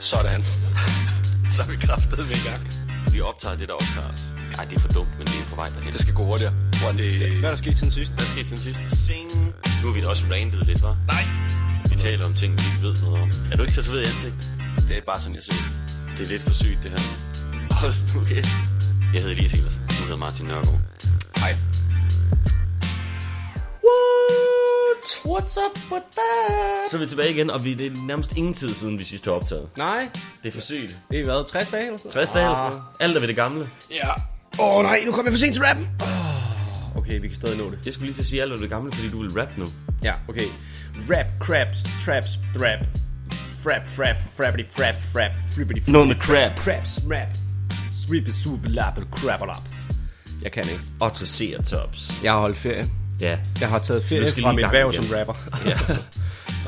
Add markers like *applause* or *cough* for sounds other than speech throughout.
Sådan. *laughs* Så er vi kraftet med i gang. Vi optager det, der optager os. Ej, det er for dumt, men det er på vej derhen. Det skal gå hurtigere. Hvor det... Hvad er der sket siden sidst? Hvad skete siden sidst? Sing. Nu har vi da også randet lidt, var? Nej. Vi taler om ting, vi ikke ved noget om. Er du ikke tatoveret i ansigt? Det er bare sådan, jeg ser. Det er lidt for sygt, det her. Hold nu kæft. Jeg hedder Elias Helers. Du hedder Martin Nørgaard. What's up with that? Så er vi tilbage igen, og vi, det er nærmest ingen tid siden, vi sidst har optaget. Nej, Det er for sygt. det er hvad, 60 dage eller sådan 60 dage eller sådan noget. Alt er ved det gamle. Ja. Åh oh, nej, nu kommer jeg for sent til rappen. Oh, okay, vi kan stadig nå det. Jeg skulle lige til at sige alt er ved det gamle, fordi du vil rap nu. Ja, okay. Rap, crabs, traps, drap. Frap, frap, frappity, frap, frap, flippity, Noget med crab. Crabs, rap. Sweepy, super, lappet, crabberlaps. Jeg kan ikke. Og triceratops. Jeg har holdt ferie. Ja. Jeg har taget ferie fra mit værv som rapper. ja.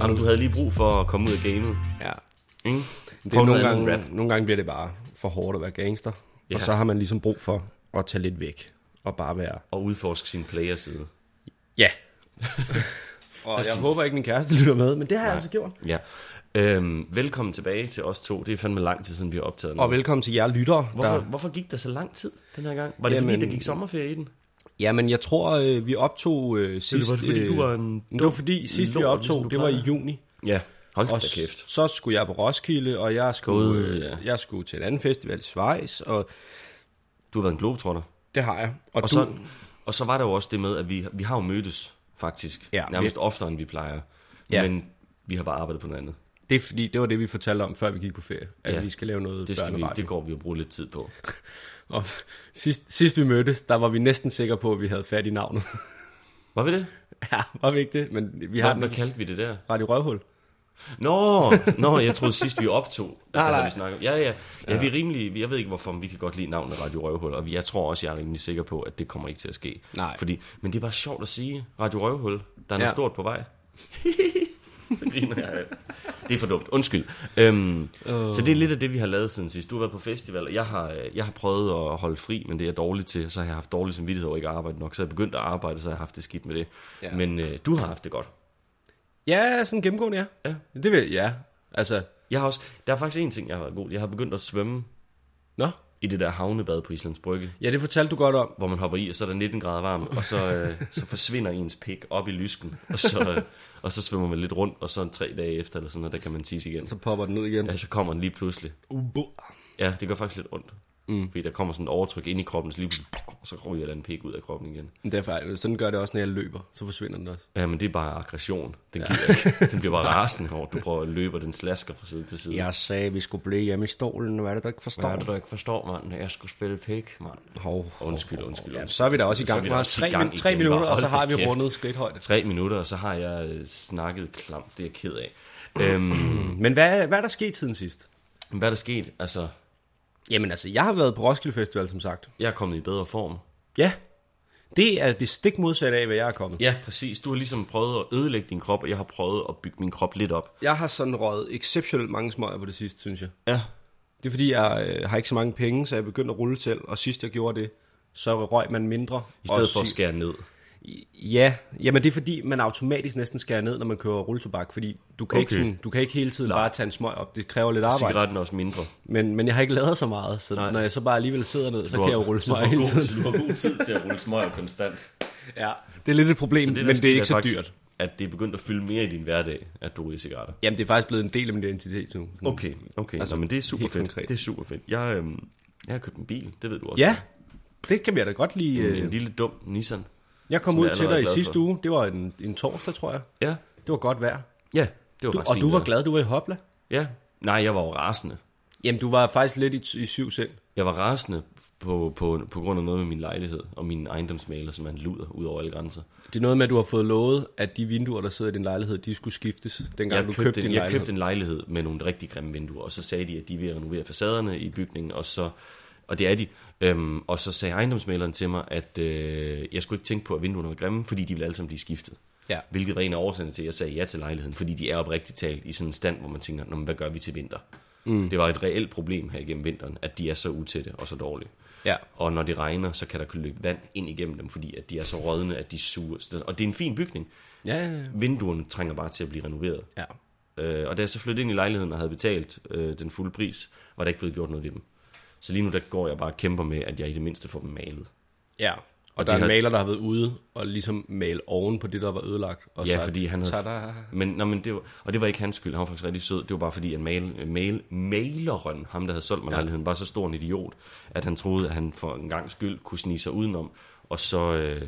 Jamen, du havde lige brug for at komme ud af gamet. ja. Ikke? Det er nogle, gange, nogle gange bliver det bare for hårdt at være gangster. Ja. Og så har man ligesom brug for at tage lidt væk. Og bare være... Og udforske sin playerside. Ja. *laughs* og jeg håber ikke, min kæreste lytter med, men det har jeg altså gjort. Ja. Øhm, velkommen tilbage til os to. Det er fandme lang tid siden, vi har optaget Og noget. velkommen til jer lyttere. Hvorfor, Der... hvorfor gik der så lang tid den her gang? Var det fordi, Jamen- der gik sommerferie i den? Jamen, jeg tror, øh, vi optog øh, sidst... var det, fordi øh, du var en Det var fordi, sidst vi optog, ligesom det var i juni. Ja. Hold da kæft. så skulle jeg på Roskilde, og jeg skulle, God, øh, ja. jeg skulle til en anden festival i Schweiz, og Du har været en globetrotter. det har jeg. Og, Og, du, så, og så var der jo også det med, at vi, vi har jo mødtes, faktisk. Ja, Nærmest vi- oftere, end vi plejer. Ja. Men vi har bare arbejdet på noget andet. det, er fordi, det var det, vi fortalte om, før vi gik på ferie, at Ja. vi skal lave noget Det, skal vi, det går vi og bruge lidt tid på. *laughs* Og sidst, sidst vi mødtes, der var vi næsten sikre på, at vi havde fat i navnet. Var vi det? ja, var vi ikke det? Men vi har Hvad, hvad kaldte vi det der? Radio Røvhul. Nå, nå, jeg troede sidst vi optog, at Nej, der havde vi snakket om. Ja, ja, ja, vi er rimelig, jeg ved ikke hvorfor, men vi kan godt lide navnet Radio Røvhul, og jeg tror også, jeg er rimelig sikker på, at det kommer ikke til at ske. Nej. Fordi, men det er bare sjovt at sige, Radio Røvhul, der er noget Ja. stort på vej. *laughs* Så griner jeg. Det er for dumt, undskyld. Øhm, Så det er lidt af det, vi har lavet siden sidst. Du har været på festival, og jeg har, jeg har prøvet at holde fri, men det er jeg dårlig til. Så har jeg haft dårlig samvittighed over ikke at arbejde nok. Så jeg begyndt at arbejde, så har jeg haft det skidt med det. Ja. Men øh, du har haft det godt. Ja, sådan gennemgående, ja. Ja. Det vil ja. Altså, Jeg har også, der er faktisk en ting, jeg har været god. Jeg har begyndt at svømme nå. I det der havnebad på Islands Brygge, Ja, det fortalte du godt om. hvor man hopper i, og så er der 19 grader varmt, og så, øh, så forsvinder ens pik op i lysken, og så, øh, og så svømmer man lidt rundt, og så tre dage efter, eller sådan noget, der kan man tisse igen. Så popper den ud igen. Ja, så kommer den lige pludselig. Ja, det gør faktisk lidt ondt. Mm. Fordi der kommer sådan et overtryk ind i kroppen, så lige og så ryger den pik ud af kroppen igen. Det er faktisk, sådan gør det også, når jeg løber. Så forsvinder den også. Ja, men det er bare aggression. Den gider ikke. Den bliver bare *laughs* rasende at du prøver at løbe, og den slasker fra side til side. Jeg sagde, at vi skulle blive hjemme i stolen. Hvad er det, du ikke forstår? Hvad er det, du ikke forstår, mand? Jeg skulle spille pik, mand. Hov, Undskyld, undskyld, Ja, undskyld. så er vi da også i Så er gang. vi har også i tre, gang tre minutter, Bare og så har vi kæft. rundet skridthøjde. Tre minutter, og så har jeg øh, snakket klamt. Det er jeg ked af. *clears throat* øhm, Men hvad, hvad er der sket siden sidst? hvad er der sket? Altså, Jamen altså, jeg har været på Roskilde Festival, som sagt. jeg er kommet i bedre form. Ja, det er det stik modsatte af, hvad jeg er kommet. Ja, præcis. Du har ligesom prøvet at ødelægge din krop, og jeg har prøvet at bygge min krop lidt op. Jeg har sådan røget exceptionelt mange smøger på det sidste, synes jeg. Ja. Det er fordi, jeg øh, har ikke så mange penge, så jeg er begyndt at rulle til, og sidst jeg gjorde det, så røg man mindre. I stedet for at skære ned. Ja, jamen det er fordi, man automatisk næsten skærer ned, når man kører rulletobak, fordi du kan, okay. ikke, sådan, du kan ikke hele tiden bare tage en smøg op. Det kræver lidt arbejde. Cigaretten er også mindre. Men, men jeg har ikke lavet så meget, så Nej. når jeg så bare alligevel sidder ned, så Du kan jeg har- jo rulle har hele tiden. Du har god tid til at rulle smøger konstant. Ja, det er lidt et problem, Så det, men det er ikke så faktisk, dyrt. At det er begyndt at fylde mere i din hverdag, at du ryger cigaretter. Jamen, det er faktisk blevet en del af min identitet nu. Okay, okay. Altså, Nå, men det er super fedt. konkret. Det er super fedt. Jeg, øhm, jeg har købt en bil, det ved du også. Ja, det kan vi da godt lide. En, øh. en lille dum Nissan. Jeg kom ud jeg til dig i sidste for. uge. Det var en, en torsdag, tror jeg. Ja, Det var godt vejr. ja. Det var Du, faktisk og du var vejr. glad, du var i Hopla. Ja. Nej, jeg var jo rasende. Jamen, du var faktisk lidt i, i syv sind. Jeg var rasende på, på, på grund af noget med min lejlighed og min ejendomsmaler, som er en luder ud over alle grænser. Det er noget med, at du har fået lovet, at de vinduer, der sidder i din lejlighed, de skulle skiftes, dengang Jeg du købte, købte din jeg lejlighed. købte en lejlighed med nogle rigtig grimme vinduer, og så sagde de, at de vil renovere facaderne i bygningen, og så og det er de. Øhm, og så sagde ejendomsmaleren til mig, at øh, jeg skulle ikke tænke på, at vinduerne var grimme, fordi de ville alle sammen blive skiftet. Ja. Hvilket var en af årsagerne til, at jeg sagde ja til lejligheden, fordi de er oprigtigt talt i sådan en stand, hvor man tænker, Nå, men hvad gør vi til vinter? Mm. Det var et reelt problem her igennem vinteren, at de er så utætte og så dårlige. Ja. Og når det regner, så kan der løbe vand ind igennem dem, fordi at de er så rådne, at de suger. Og det er en fin bygning. Ja, ja, ja. Vinduerne trænger bare til at blive renoveret. ja. Øh, og da jeg så flyttede ind i lejligheden og havde betalt øh, den fulde pris, var der ikke blevet gjort noget ved dem. Så lige nu der går jeg bare og kæmper med, at jeg i det mindste får dem malet. Ja. Og, Og der er en har- maler, der har været ude og ligesom male oven på det, der var ødelagt. Og Ja, sagt, fordi han havde... "Tada." Men, nå, men det var, og det var ikke hans skyld, han var faktisk rigtig sød. Det var bare fordi, at mail, mail, maileren, ham der havde solgt mig ja. lejligheden, var så stor en idiot, at han troede, at han for en gang skyld kunne snige sig udenom, og så øh,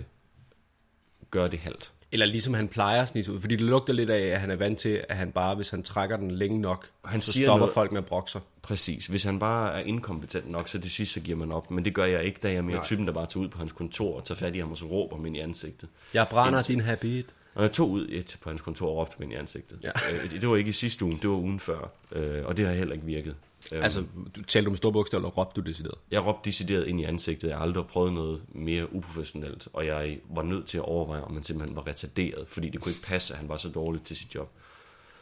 gøre det halvt. Eller ligesom han plejer at snige ud. Fordi det lugter lidt af, at han er vant til, at han bare, hvis han trækker den længe nok, Han så siger stopper noget- folk med at brokke sig. Præcis. Hvis han bare er inkompetent nok, så til sidst så giver man op. Men det gør jeg ikke, da jeg er mere Nej. typen, der bare tager ud på hans kontor og tager fat i ham og så råber ham ind i ansigtet. Jeg brænder Indtil- din habit. Og jeg tog ud et på hans kontor og råbte ham ind i ansigtet. Ja. Øh, det, det var ikke i sidste uge, det var ugen før. Øh, og det har heller ikke virket. Øh, Altså, du, talte du med store bogstaver, eller råbte du decideret? Jeg råbte decideret ind i ansigtet. Jeg har aldrig prøvet noget mere uprofessionelt, og jeg var nødt til at overveje, om man simpelthen var retarderet, fordi det kunne ikke passe, at han var så dårlig til sit job.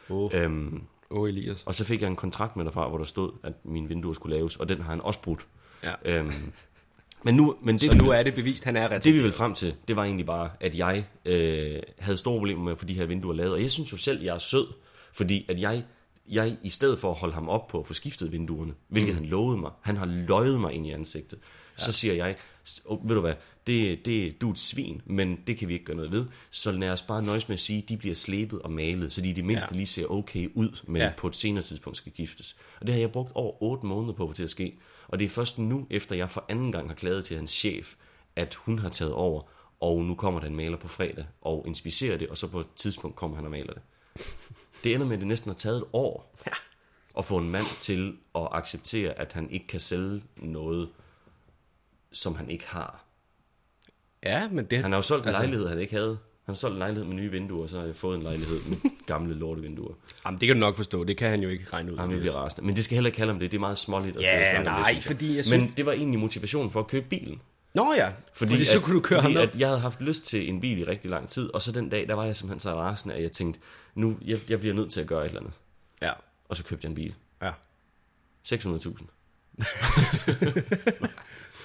Åh, oh, Øhm, oh, Elias. og så fik jeg en kontrakt med derfra, hvor der stod, at mine vinduer skulle laves, og den har han også brudt. Ja. Øhm, men nu, men det, Så nu er det bevist, han er ret. det vi vil frem til, det var egentlig bare, at jeg øh, havde store problemer med at få de her vinduer lavet. Og jeg synes jo selv, jeg er sød, fordi at jeg, jeg i stedet for at holde ham op på at få skiftet vinduerne, hvilket mm. han lovede mig, han har løjet mig ind i ansigtet, ja. så siger jeg, oh, ved du hvad, det, det, du er et svin, men det kan vi ikke gøre noget ved, så lad os bare nøjes med at sige, at de bliver slæbet og malet, så de i det mindste Ja. lige ser okay ud, men Ja. ja. på et senere tidspunkt skal giftes. Og det har jeg brugt over 8 måneder på at få til at ske. Og det er først nu, efter jeg for anden gang har klaget til hans chef, at hun har taget over, og nu kommer der en maler på fredag og inspicerer det, og så på et tidspunkt kommer han og maler det. Det ender med, at det næsten har taget et år Ja. at få en mand til at acceptere, at han ikke kan sælge noget, som han ikke har. Ja, men det... Han har jo solgt en Altså- lejlighed, han ikke havde. Han har solgt en lejlighed med nye vinduer, og så har jeg fået en lejlighed med *laughs* gamle lortevinduer. Jamen, det kan du nok forstå. Det kan han jo ikke regne ud. Jamen, bliver rasende. Men det skal heller ikke handle om det. Det er meget småligt at Ja, om nej, jeg. fordi jeg synes- Men det var egentlig motivationen for at købe bilen. Nå ja, fordi, fordi så kunne du køre fordi ham at jeg havde haft lyst til en bil i rigtig lang tid, og så den dag, der var jeg simpelthen så rasende, at jeg tænkte, nu, jeg, jeg bliver nødt til at gøre et eller andet. Ja, Og så købte jeg en bil. ja. 600.000. *laughs*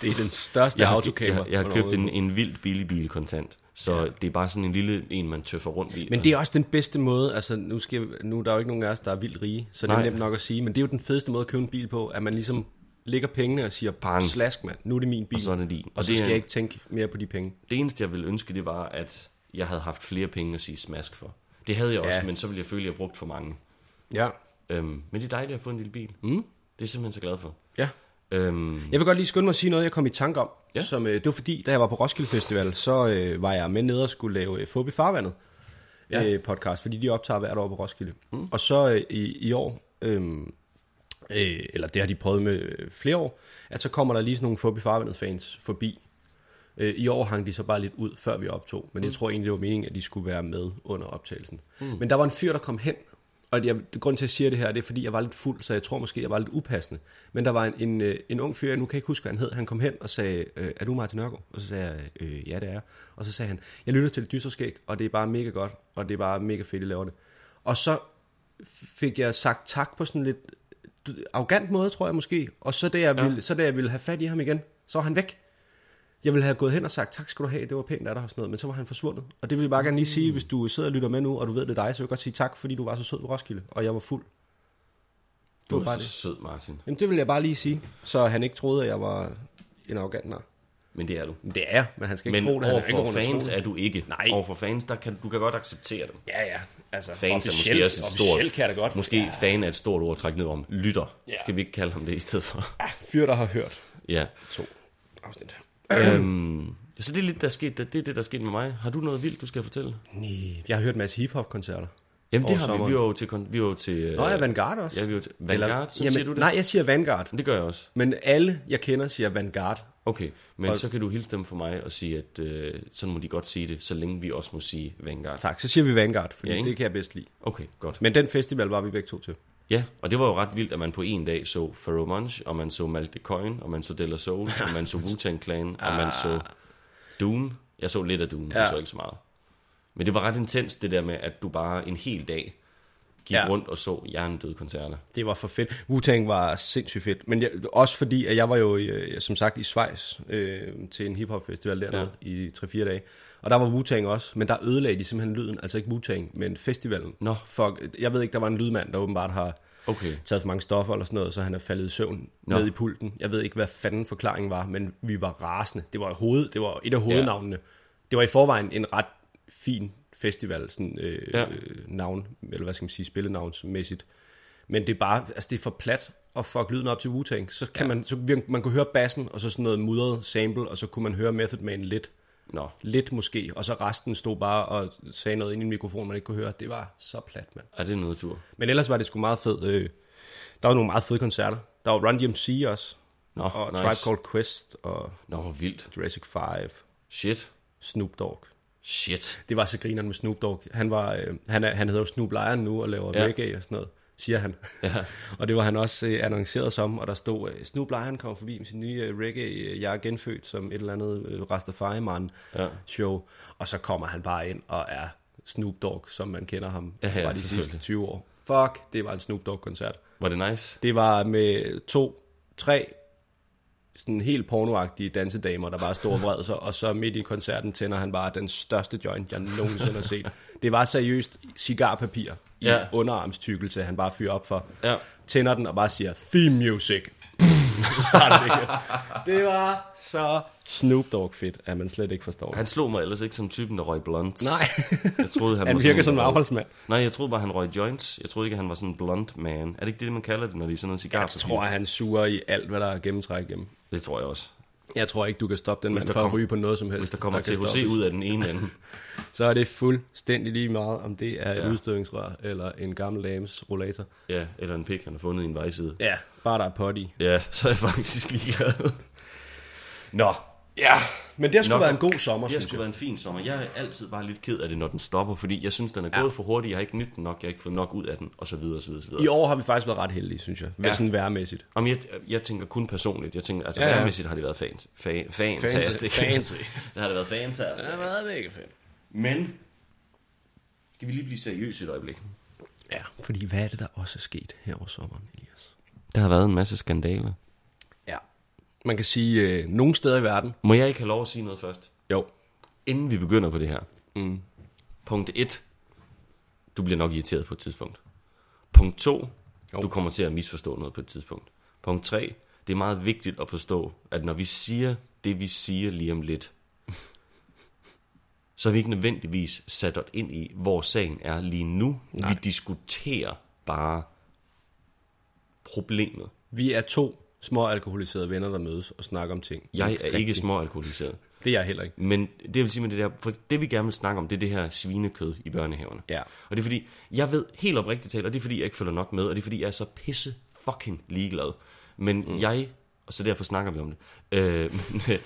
Det er den største Jeg har, autocamper. jeg, jeg har man købt en, en vildt billig bil kontant. Så ja. det er bare sådan en lille en, man tøffer rundt i. Men det er også den bedste måde, altså nu, skal, nu er der jo ikke nogen af os, der er vildt rige, så det er Nej. nemt nok at sige, men det er jo den fedeste måde at købe en bil på, at man ligesom lægger pengene og siger, Bang. slask mand, nu er det min bil, Og så er det din. og Og så det skal jeg ikke tænke mere på de penge. Det eneste, jeg ville ønske, det var, at jeg havde haft flere penge at sige smask for. Det havde jeg også, Ja. men så ville jeg føle, at jeg brugt for mange. Ja. Øhm, men det er dejligt at få en lille bil. Mm. Det er jeg simpelthen så glad for. Ja. Øhm, Jeg vil godt lige skynde mig at sige noget, jeg kom i tanke om. Ja. Som, øh, det var fordi, da jeg var på Roskilde Festival, så øh, var jeg med nede og skulle lave øh, Fubi Farvandet Ja. øh, podcast, fordi de optager hvert år på Roskilde. Mm. Og så øh, i, i år, øh, øh, eller det har de prøvet med øh, flere år, at så kommer der lige sådan nogle Fubi Farvandet fans forbi. Øh, I år hang de så bare lidt ud, før vi optog, men jeg tror egentlig, det var meningen, at de skulle være med under optagelsen. Mm. Men der var en fyr, der kom hen, og jeg, grund til, at jeg siger det her, det er, fordi jeg var lidt fuld, så jeg tror måske, jeg var lidt upassende. Men der var en, en, øh, en ung fyr, jeg nu kan ikke huske, hvad han hed, han kom hen og sagde, øh, er du Martin Nørgaard? Og så sagde jeg, øh, ja det er. Og så sagde han, jeg lytter til det og det er bare mega godt, og det er bare mega fedt, at I laver det. Og så fik jeg sagt tak på sådan lidt arrogant måde, tror jeg måske. Og så da jeg, Ja. ville, så da jeg ville have fat i ham igen, så var han væk. Jeg ville have gået hen og sagt, tak skal du have, det var pænt af dig og sådan noget, men så var han forsvundet. Og det vil jeg bare gerne lige sige, hvis du sidder og lytter med nu, og du ved, det er dig, så vil jeg godt sige tak, fordi du var så sød på Roskilde, og jeg var fuld. Du var bare så det. sød, Martin. Jamen det vil jeg bare lige sige, så han ikke troede, at jeg var en arrogant nar. Men det er du. Men det er men han skal ikke Men tro det. Ikke overfor fans det. er du ikke. Nej. Overfor fans, der kan, du kan godt acceptere dem. Ja, ja. Altså, Fans er måske også et stort... Kan da godt. Måske ja, fan er et stort ord at trække ned om. Lytter. Ja. Skal vi ikke kalde ham det i stedet for? ja, fyr, der har hørt ja. to afsnit. øhm, så det er lidt, der er sket, det er det, der er sket med mig. Har du noget vildt, du skal fortælle? Nej, jeg har hørt en masse hiphop-koncerter. Jamen det har vi. sommeren. Vi var jo til... Vi var jo til Nå, øh, ja, Vanguard også. Ja, vi var til Vanguard, så jamen, siger du det? Nej, jeg siger Vanguard. Det gør jeg også. Men alle, jeg kender, siger Vanguard. Okay, men Og- så kan du hilse dem for mig og sige, at øh, sådan må de godt sige det, så længe vi også må sige Vanguard. Tak, så siger vi Vanguard, fordi Ja, ikke? det kan jeg bedst lide. Okay, godt. Men den festival var vi begge to til. Ja, og det var jo ret vildt, at man på en dag så Pharoah Monch, og man så Malte Coin, og man så Della Soul, *laughs* og man så Wu-Tang Clan, og man så Doom. Jeg så lidt af Doom. Ja. jeg så ikke så meget. Men det var ret intens, det der med, at du bare en hel dag gik Ja. rundt og så hjernedøde koncerter. Det var for fedt. Wu-Tang var sindssygt fedt. Men jeg, også fordi, at jeg var jo, øh, som sagt, i Schweiz øh, til en hiphop festival dernede ja. i 3-4 dage. Og der var Wu-Tang også, men der ødelagde de simpelthen lyden. Altså ikke Wu-Tang, men festivalen. Nå. Fuck, jeg ved ikke, der var en lydmand, der åbenbart har Okay. taget for mange stoffer eller sådan noget, så han er faldet i søvn Nå. ned i pulten. Jeg ved ikke, hvad fanden forklaringen var, men vi var rasende. Det var, hoved, det var et af hovednavnene. Ja. Det var i forvejen en ret fin festival, sådan øh, Ja. ja. navn, eller hvad skal man sige, spillenavnsmæssigt. Men det er bare, altså det er for plat at fuck lyden op til Wu-Tang. Så kan ja. man, så man kunne høre bassen, og så sådan noget mudret sample, og så kunne man høre Method Man lidt. Nå, Lidt måske, og så resten stod bare og sagde noget ind i en mikrofon, man ikke kunne høre. Det var så plat, mand. er det noget tur? Men ellers var det sgu meget fedt. Øh, der var nogle meget fede koncerter. Der var Run DMC også, Nå, og nice. Tribe Called Quest, og Nå, vildt. Jurassic 5, Shit. Snoop Dogg. Shit. Det var så grineren med Snoop Dogg. Han, var, øh, han, er, han hedder jo Snoop Lion nu og laver Ja. reggae og sådan noget, siger han. Ja. *laughs* og det var han også øh, annonceret som, og der stod, øh, Snoop Lion kom forbi med sin nye øh, reggae, øh, jeg er genfødt som et eller andet øh, Rastafari-man Ja. show. Og så kommer han bare ind og er Snoop Dogg, som man kender ham Ja, ja, fra de sidste selvfølgelig. 20 år. Fuck, det var en Snoop Dogg-koncert. Var det nice? Det var med to, tre sådan helt pornoagtige dansedamer, der bare stod og vred sig, og så midt i koncerten tænder han bare den største joint, jeg nogensinde har set. Det var seriøst cigarpapir i Ja. underarmstykkelse, han bare fyrer op for. Ja. Tænder den og bare siger, theme music. *laughs* det var så Snoop Dogg fedt, at man slet ikke forstår. Han slog mig ellers ikke som typen, der røg blunts. Nej. Jeg troede, han, Han var virker sådan, som en afholdsmand. Nej, jeg troede bare, han røg joints. Jeg troede ikke, han var sådan en blunt man. Er det ikke det, man kalder det, når de er sådan noget cigar? Jeg tror, han suger i alt, hvad der er gennemtræk igennem. Det tror jeg også. Jeg tror ikke, du kan stoppe den mand for at ryge på noget som helst. Hvis der kommer kan THC stoppes. ud af den ene ende. *laughs* så er det fuldstændig lige meget, om det er et Ja. udstødningsrør eller en gammel dames rollator. Ja, eller en pik, han har fundet i en vejside. Ja, bare der er pot i. Ja, så er jeg faktisk ligeglad. Nå, Ja, men det har sgu Nok- været en god sommer, det har synes jeg. været en fin sommer. Jeg er altid bare lidt ked af det, når den stopper, fordi jeg synes, den er Ja. gået for hurtigt. Jeg har ikke nyt den nok, jeg har ikke fået nok ud af den, og så videre, og så videre, og så videre. I år har vi faktisk været ret heldige, synes jeg. Ja. Sådan værmæssigt. Om jeg, jeg tænker kun personligt. Jeg tænker, altså Ja, ja, ja. har det været fans, fa, fantastisk. Fancy. det *laughs* har det været fantastisk. Det har været mega fedt. Men, skal vi lige blive seriøse et øjeblik? Ja, fordi hvad er det, der også er sket her over sommeren, Elias? Der har været en masse skandaler. Man kan sige, øh, nogle steder i verden, Må jeg ikke have lov at sige noget først? jo, Inden vi begynder på det her. Mm. Punkt 1. Du bliver nok irriteret på et tidspunkt. Punkt 2. Jo. Du kommer til at misforstå noget på et tidspunkt. Punkt 3. Det er meget vigtigt at forstå, at når vi siger det, vi siger lige om lidt, så er vi ikke nødvendigvis sat os ind i, hvor sagen er lige nu. Nej. Vi diskuterer bare problemet. vi er to små alkoholiserede venner, der mødes og snakker om ting. Jeg er Rigtig- ikke småalkoholiseret. Det er jeg heller ikke. Men det vil sige med det der, for det vi gerne vil snakke om, det er det her svinekød i børnehaverne. Ja. Og det er fordi, jeg ved helt oprigtigt talt, og det er fordi, jeg ikke følger nok med, og det er fordi, jeg er så pisse fucking ligeglad. Men mm. jeg, og så derfor snakker vi om det, øh, *laughs* men, øh,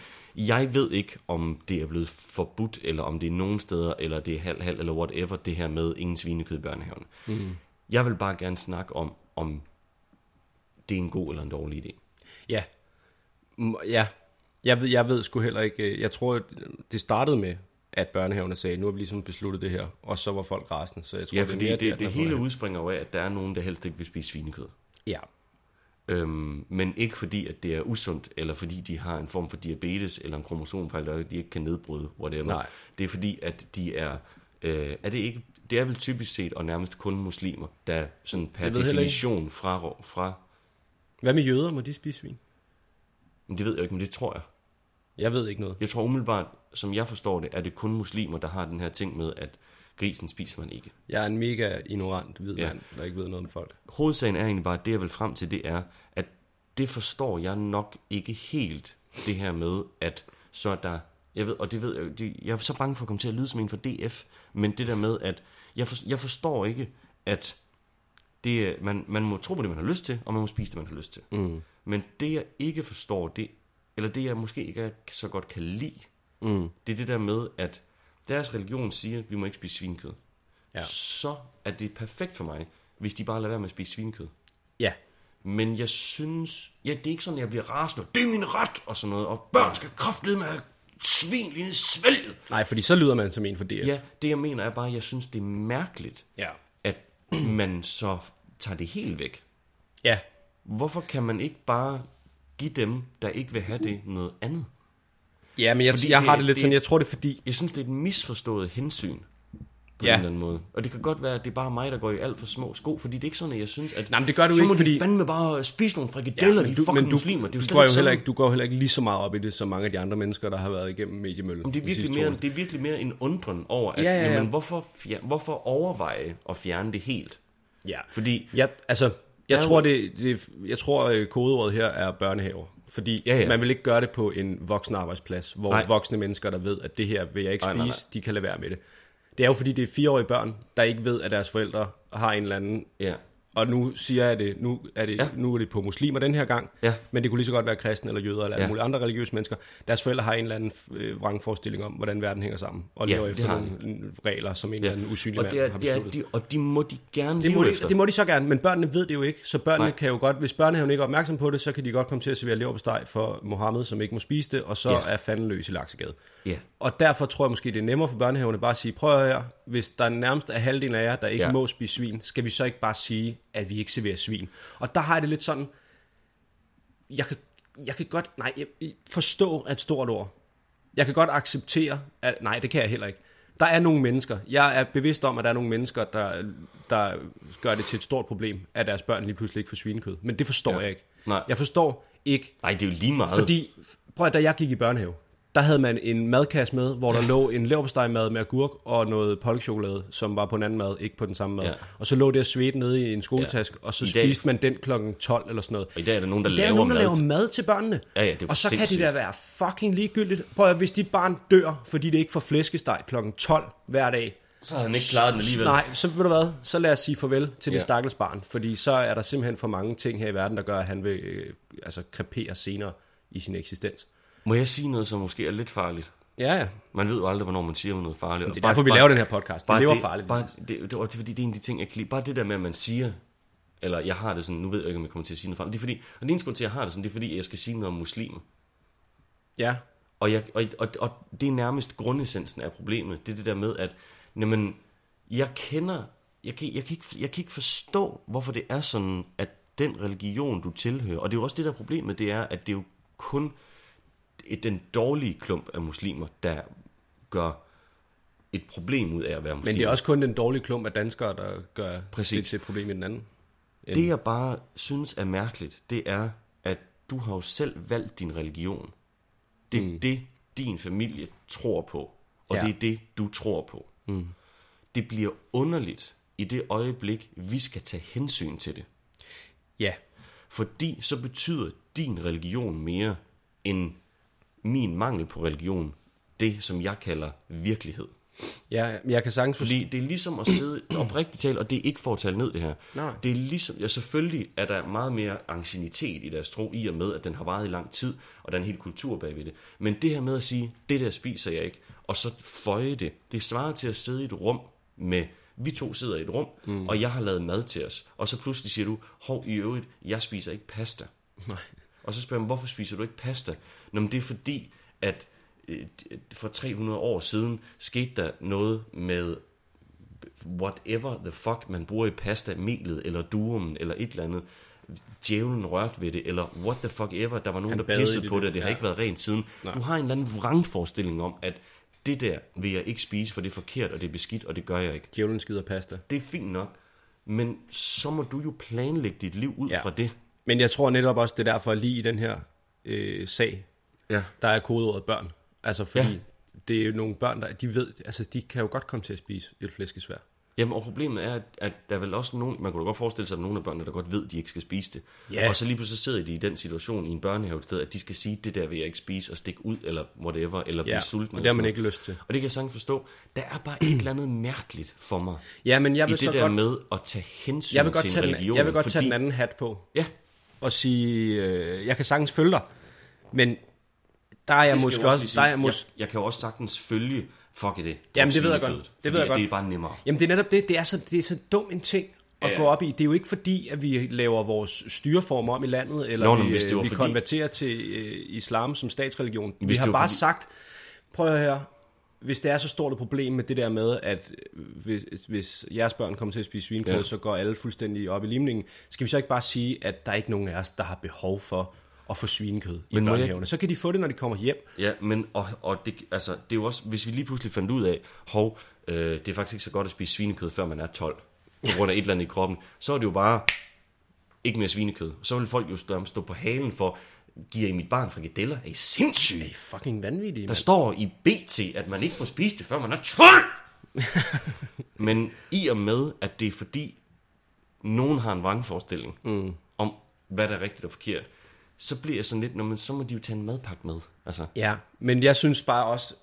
jeg ved ikke, om det er blevet forbudt, eller om det er nogen steder, eller det er halv-halv, eller whatever, det her med ingen svinekød i børnehaverne. Mm. Jeg vil bare gerne snakke om, om det er en god eller en dårlig idé. Ja. Ja. Jeg ved, jeg ved sgu heller ikke, øh, jeg tror, det startede med, at børnehaverne sagde, nu har vi ligesom besluttet det her, og så var folk rasende, så jeg tror, Ja, det er fordi mere det, det, der hele udspringer jo af, at der er nogen, der helst ikke vil spise svinekød. Ja. Øhm, men ikke fordi, at det er usundt, eller fordi de har en form for diabetes, eller en kromosomfejl, der de ikke kan nedbryde, whatever. Nej. Det er fordi, at de er... Øh, er det ikke... Det er vel typisk set, og nærmest kun muslimer, der sådan per definition fra, fra... Hvad med jøder? Må de spise svin? Men det ved jeg ikke, men det tror jeg. Jeg ved ikke noget. Jeg tror umiddelbart, som jeg forstår det, er det kun muslimer, der har den her ting med, at grisen spiser man ikke. Jeg er en mega ignorant hvid Ja. mand, der ikke ved noget om folk. hovedsagen er egentlig bare, at det jeg vil frem til, det er, at det forstår jeg nok ikke helt, det her med, at så er der, jeg ved, og det ved jeg, det, jeg er så bange for at komme til at lyde som en fra DF, men det der med, at jeg, for, jeg forstår ikke, at det, er- man, man må tro på det, man har lyst til, og man må spise det, man har lyst til. Mm. Men det, jeg ikke forstår, det, eller det, jeg måske ikke så godt kan lide, Mm. det er det der med, at deres religion siger, at vi må ikke spise svinekød. Ja. Så er det perfekt for mig, hvis de bare lader være med at spise svinekød. Ja. Men jeg synes... Ja, det er ikke sådan, at jeg bliver rasende. Det er min ret, og sådan noget. Og børn skal kraftedeme med have svin lige svælget. Nej, fordi så lyder man som en for DF. Ja, det jeg mener er bare, at jeg synes, det er mærkeligt, ja. Man så tager det helt væk. Ja. Hvorfor kan man ikke bare give dem, der ikke vil have det, noget andet? Ja, men jeg, Fordi jeg har det- det lidt det- sådan, jeg tror det er fordi... Jeg synes, det er et misforstået hensyn på Ja. en eller anden måde. Og det kan godt være, at det er bare mig, der går i alt for små sko, fordi det er ikke sådan, at jeg synes, at Nej, men det gør du så ikke, må fordi- de fandme bare spise nogle frikadeller, ja, de fucking muslimer. Det er jo du, går jo heller ikke, du går heller ikke lige så meget op i det, som mange af de andre mennesker, der har været igennem mediemøllen. Men det er, virkelig mere, det er virkelig mere en undren over, at Ja, ja, ja. Jamen, hvorfor, fjer, hvorfor overveje at fjerne det helt? Ja. Fordi Ja, altså, jeg tror, det, det, jeg tror, øh, kodeordet her er børnehaver. Fordi Ja, ja. man vil ikke gøre det på en voksen arbejdsplads, hvor Nej. voksne mennesker, der ved, at det her vil jeg ikke spise, nej, nej, nej. de kan lade være med det. Det er jo fordi, det er fireårige børn, der ikke ved, at deres forældre har en eller anden... Ja. Og nu siger jeg det, nu er det, Ja. nu er det på muslimer den her gang, Ja. men det kunne lige så godt være kristne eller jøder eller Ja. mulige andre religiøse mennesker. Deres forældre har en eller anden øh, vrangforestilling om, hvordan verden hænger sammen, og Ja, lever efter nogle regler, som en Ja. eller anden usynlig og mand det er, har det er, besluttet. de, og de må de gerne Det leve må, efter. de, det må de så gerne, men børnene ved det jo ikke, så børnene Nej. Kan jo godt, hvis børnehaven ikke er opmærksom på det, så kan de godt komme til at servere leverpostej for Mohammed, som ikke må spise det, og så ja. er fanden løs i laksegade. Ja. Og derfor tror jeg måske, det er nemmere for børnehaverne bare at sige, prøv høre, hvis der nærmest er halvdelen af jer, der ikke ja. må spise svin, skal vi så ikke bare sige, at vi ikke serverer svin? Og der har jeg det lidt sådan, jeg kan, jeg kan godt, nej, jeg, forstå er et stort ord. Jeg kan godt acceptere, at nej, det kan jeg heller ikke. Der er nogle mennesker, jeg er bevidst om, at der er nogle mennesker, der, der gør det til et stort problem, at deres børn lige pludselig ikke får svinekød. Men det forstår ja. jeg ikke. Nej. Jeg forstår ikke, Nej, det er jo lige meget. fordi, prøv at da jeg gik i børnehave, der havde man en madkasse med, hvor der lå en leverpostejmad med agurk og noget polkchokolade, som var på en anden mad, ikke på den samme mad. Ja. Ja. Og så lå det og svedte nede i en skoletaske, ja. og så I dag- spiste man den klokken 12 eller sådan noget. Og i dag er der nogen, der Der er laver nogen, der mad. laver til- mad til børnene. Ja, ja, det og så kan sindssygt. det da være fucking ligegyldigt. Prøv at, hvis dit barn dør, fordi det ikke får flæskesteg klokken 12 hver dag, Så har han ikke klaret den alligevel. Nej, så ved du hvad, så lad os sige farvel til det Ja. stakkels barn, fordi så er der simpelthen for mange ting her i verden, der gør, at han vil øh, altså, krepere senere i sin eksistens. Må jeg sige noget, som måske er lidt farligt? Ja, ja. Man ved jo aldrig, hvornår man siger noget farligt. Det er derfor, vi laver den her podcast. Det lever farligt. Bare, det, det, det er fordi, det er en af de ting, jeg kan lide. Bare det der med, at man siger, eller jeg har det sådan, nu ved jeg ikke, om jeg kommer til at sige noget farligt. Det er fordi, og den eneste grund til, at jeg har det sådan, det er fordi, jeg skal sige noget om muslimer. Ja, Og, jeg, og, og, og det er nærmest grundessensen af problemet. Det er det der med, at jamen, jeg kender, jeg kan, jeg, kan ikke, jeg kan ikke forstå, hvorfor det er sådan, at den religion, du tilhører, og det er jo også det der problemet, det er, at det er jo kun et- den dårlige klump af muslimer, der gør et problem ud af at være muslim. men det er også kun den dårlige klump af danskere, der gør Præcis. det til et problem i den anden. Det jeg bare synes er mærkeligt, det er, at du har jo selv valgt din religion. Det er mm. det, din familie tror på, og Ja. det er det, du tror på. Mm. Det bliver underligt i det øjeblik, vi skal tage hensyn til det. Ja, Fordi så betyder din religion mere end min mangel på religion, det som jeg kalder virkelighed. ja jeg kan sagtens. Fordi det er ligesom at sidde *clears throat* oprigtigt talt, og det er ikke for at tale ned det her. Nej. Det er ligesom, ja selvfølgelig er der meget mere ancienitet i deres tro, i og med, at den har varet i lang tid, og der er en hel kultur bagved det. Men det her med at sige, det der spiser jeg ikke, og så føje det, det svarer til at sidde i et rum med, vi to sidder i et rum, mm. og jeg har lavet mad til os, og så pludselig siger du, hov i øvrigt, jeg spiser ikke pasta. *laughs* Nej. Og så spørger man, hvorfor spiser du ikke pasta? Nå, men det er fordi, at øh, for 300 år siden skete der noget med whatever the fuck man bruger i pasta, melet eller durum eller et eller andet. Djævlen rørte ved det, eller what the fuck ever, der var nogen, Han der pissede det på det, og det har ja. ikke været rent siden. Nej. Du har en eller anden vrangforestilling om, at det der vil jeg ikke spise, for det er forkert, og det er beskidt, og det gør jeg ikke. Djævlen skider pasta. Det er fint nok, men så må du jo planlægge dit liv ud Ja. fra det. Men jeg tror netop også, det er derfor lige i den her øh, sag, Ja. der er kodeordet børn. Altså fordi Ja. det er jo nogle børn, der de ved, altså de kan jo godt komme til at spise et flæskesvær. Jamen, og problemet er, at, at der er vel også nogen, man kunne da godt forestille sig, at nogle af børnene, der godt ved, at de ikke skal spise det. Ja. Og så lige pludselig sidder de i den situation i en børnehave et sted, at de skal sige, det der vil jeg ikke spise, og stikke ud, eller whatever, eller blive Ja, sulten. og eller det har man ikke lyst til. Og det kan jeg sagtens forstå. Der er bare et eller andet mærkeligt for mig, Ja, men jeg i vil det så der godt, med at tage hensyn jeg vil godt til tage, en den, religion. jeg vil godt tage fordi, den anden hat på Ja, og sige, øh, jeg kan sagtens følge dig, men der er jeg måske også, lige der er jeg mås- jeg, jeg kan jo også sagtens følge, fuck i det. Jamen, det ved jeg godt. Det ved jeg godt. Det er bare nemmere. Jamen det er netop det, det er så, det er så dum en ting at Ja, gå op i. Det er jo ikke fordi, at vi laver vores styreform om i landet, eller Nå, vi, øh, vi fordi- konverterer til øh, islam som statsreligion. Hvis vi har bare fordi- sagt, prøv at høre, hvis det er så stort et problem med det der med, at øh, hvis, hvis jeres børn kommer til at spise svinekød, Ja. så går alle fuldstændig op i limningen, skal vi så ikke bare sige, at der er ikke nogen af os, der har behov for at få svinekød i Men må jeg- børnehaverne? Så kan de få det, når de kommer hjem. Ja, men og, og det, altså, det er jo også, hvis vi lige pludselig fandt ud af, hov, øh, det er faktisk ikke så godt at spise svinekød, før man er 12, på grund af et eller andet i kroppen, så er det jo bare ikke mere svinekød. Så vil folk jo stå, stå på halen for, giver I mit barn frikadeller? Er I sindssyge? Det er fucking vanvittigt. Der står i BT, at man ikke må spise det, før man er 12! *laughs* Men i og med, at det er fordi, nogen har en vrangforestilling mm. om, hvad der er rigtigt og forkert, så bliver jeg sådan lidt, Nå, men så må de jo tage en madpakke med. Altså, Ja, men jeg synes bare også,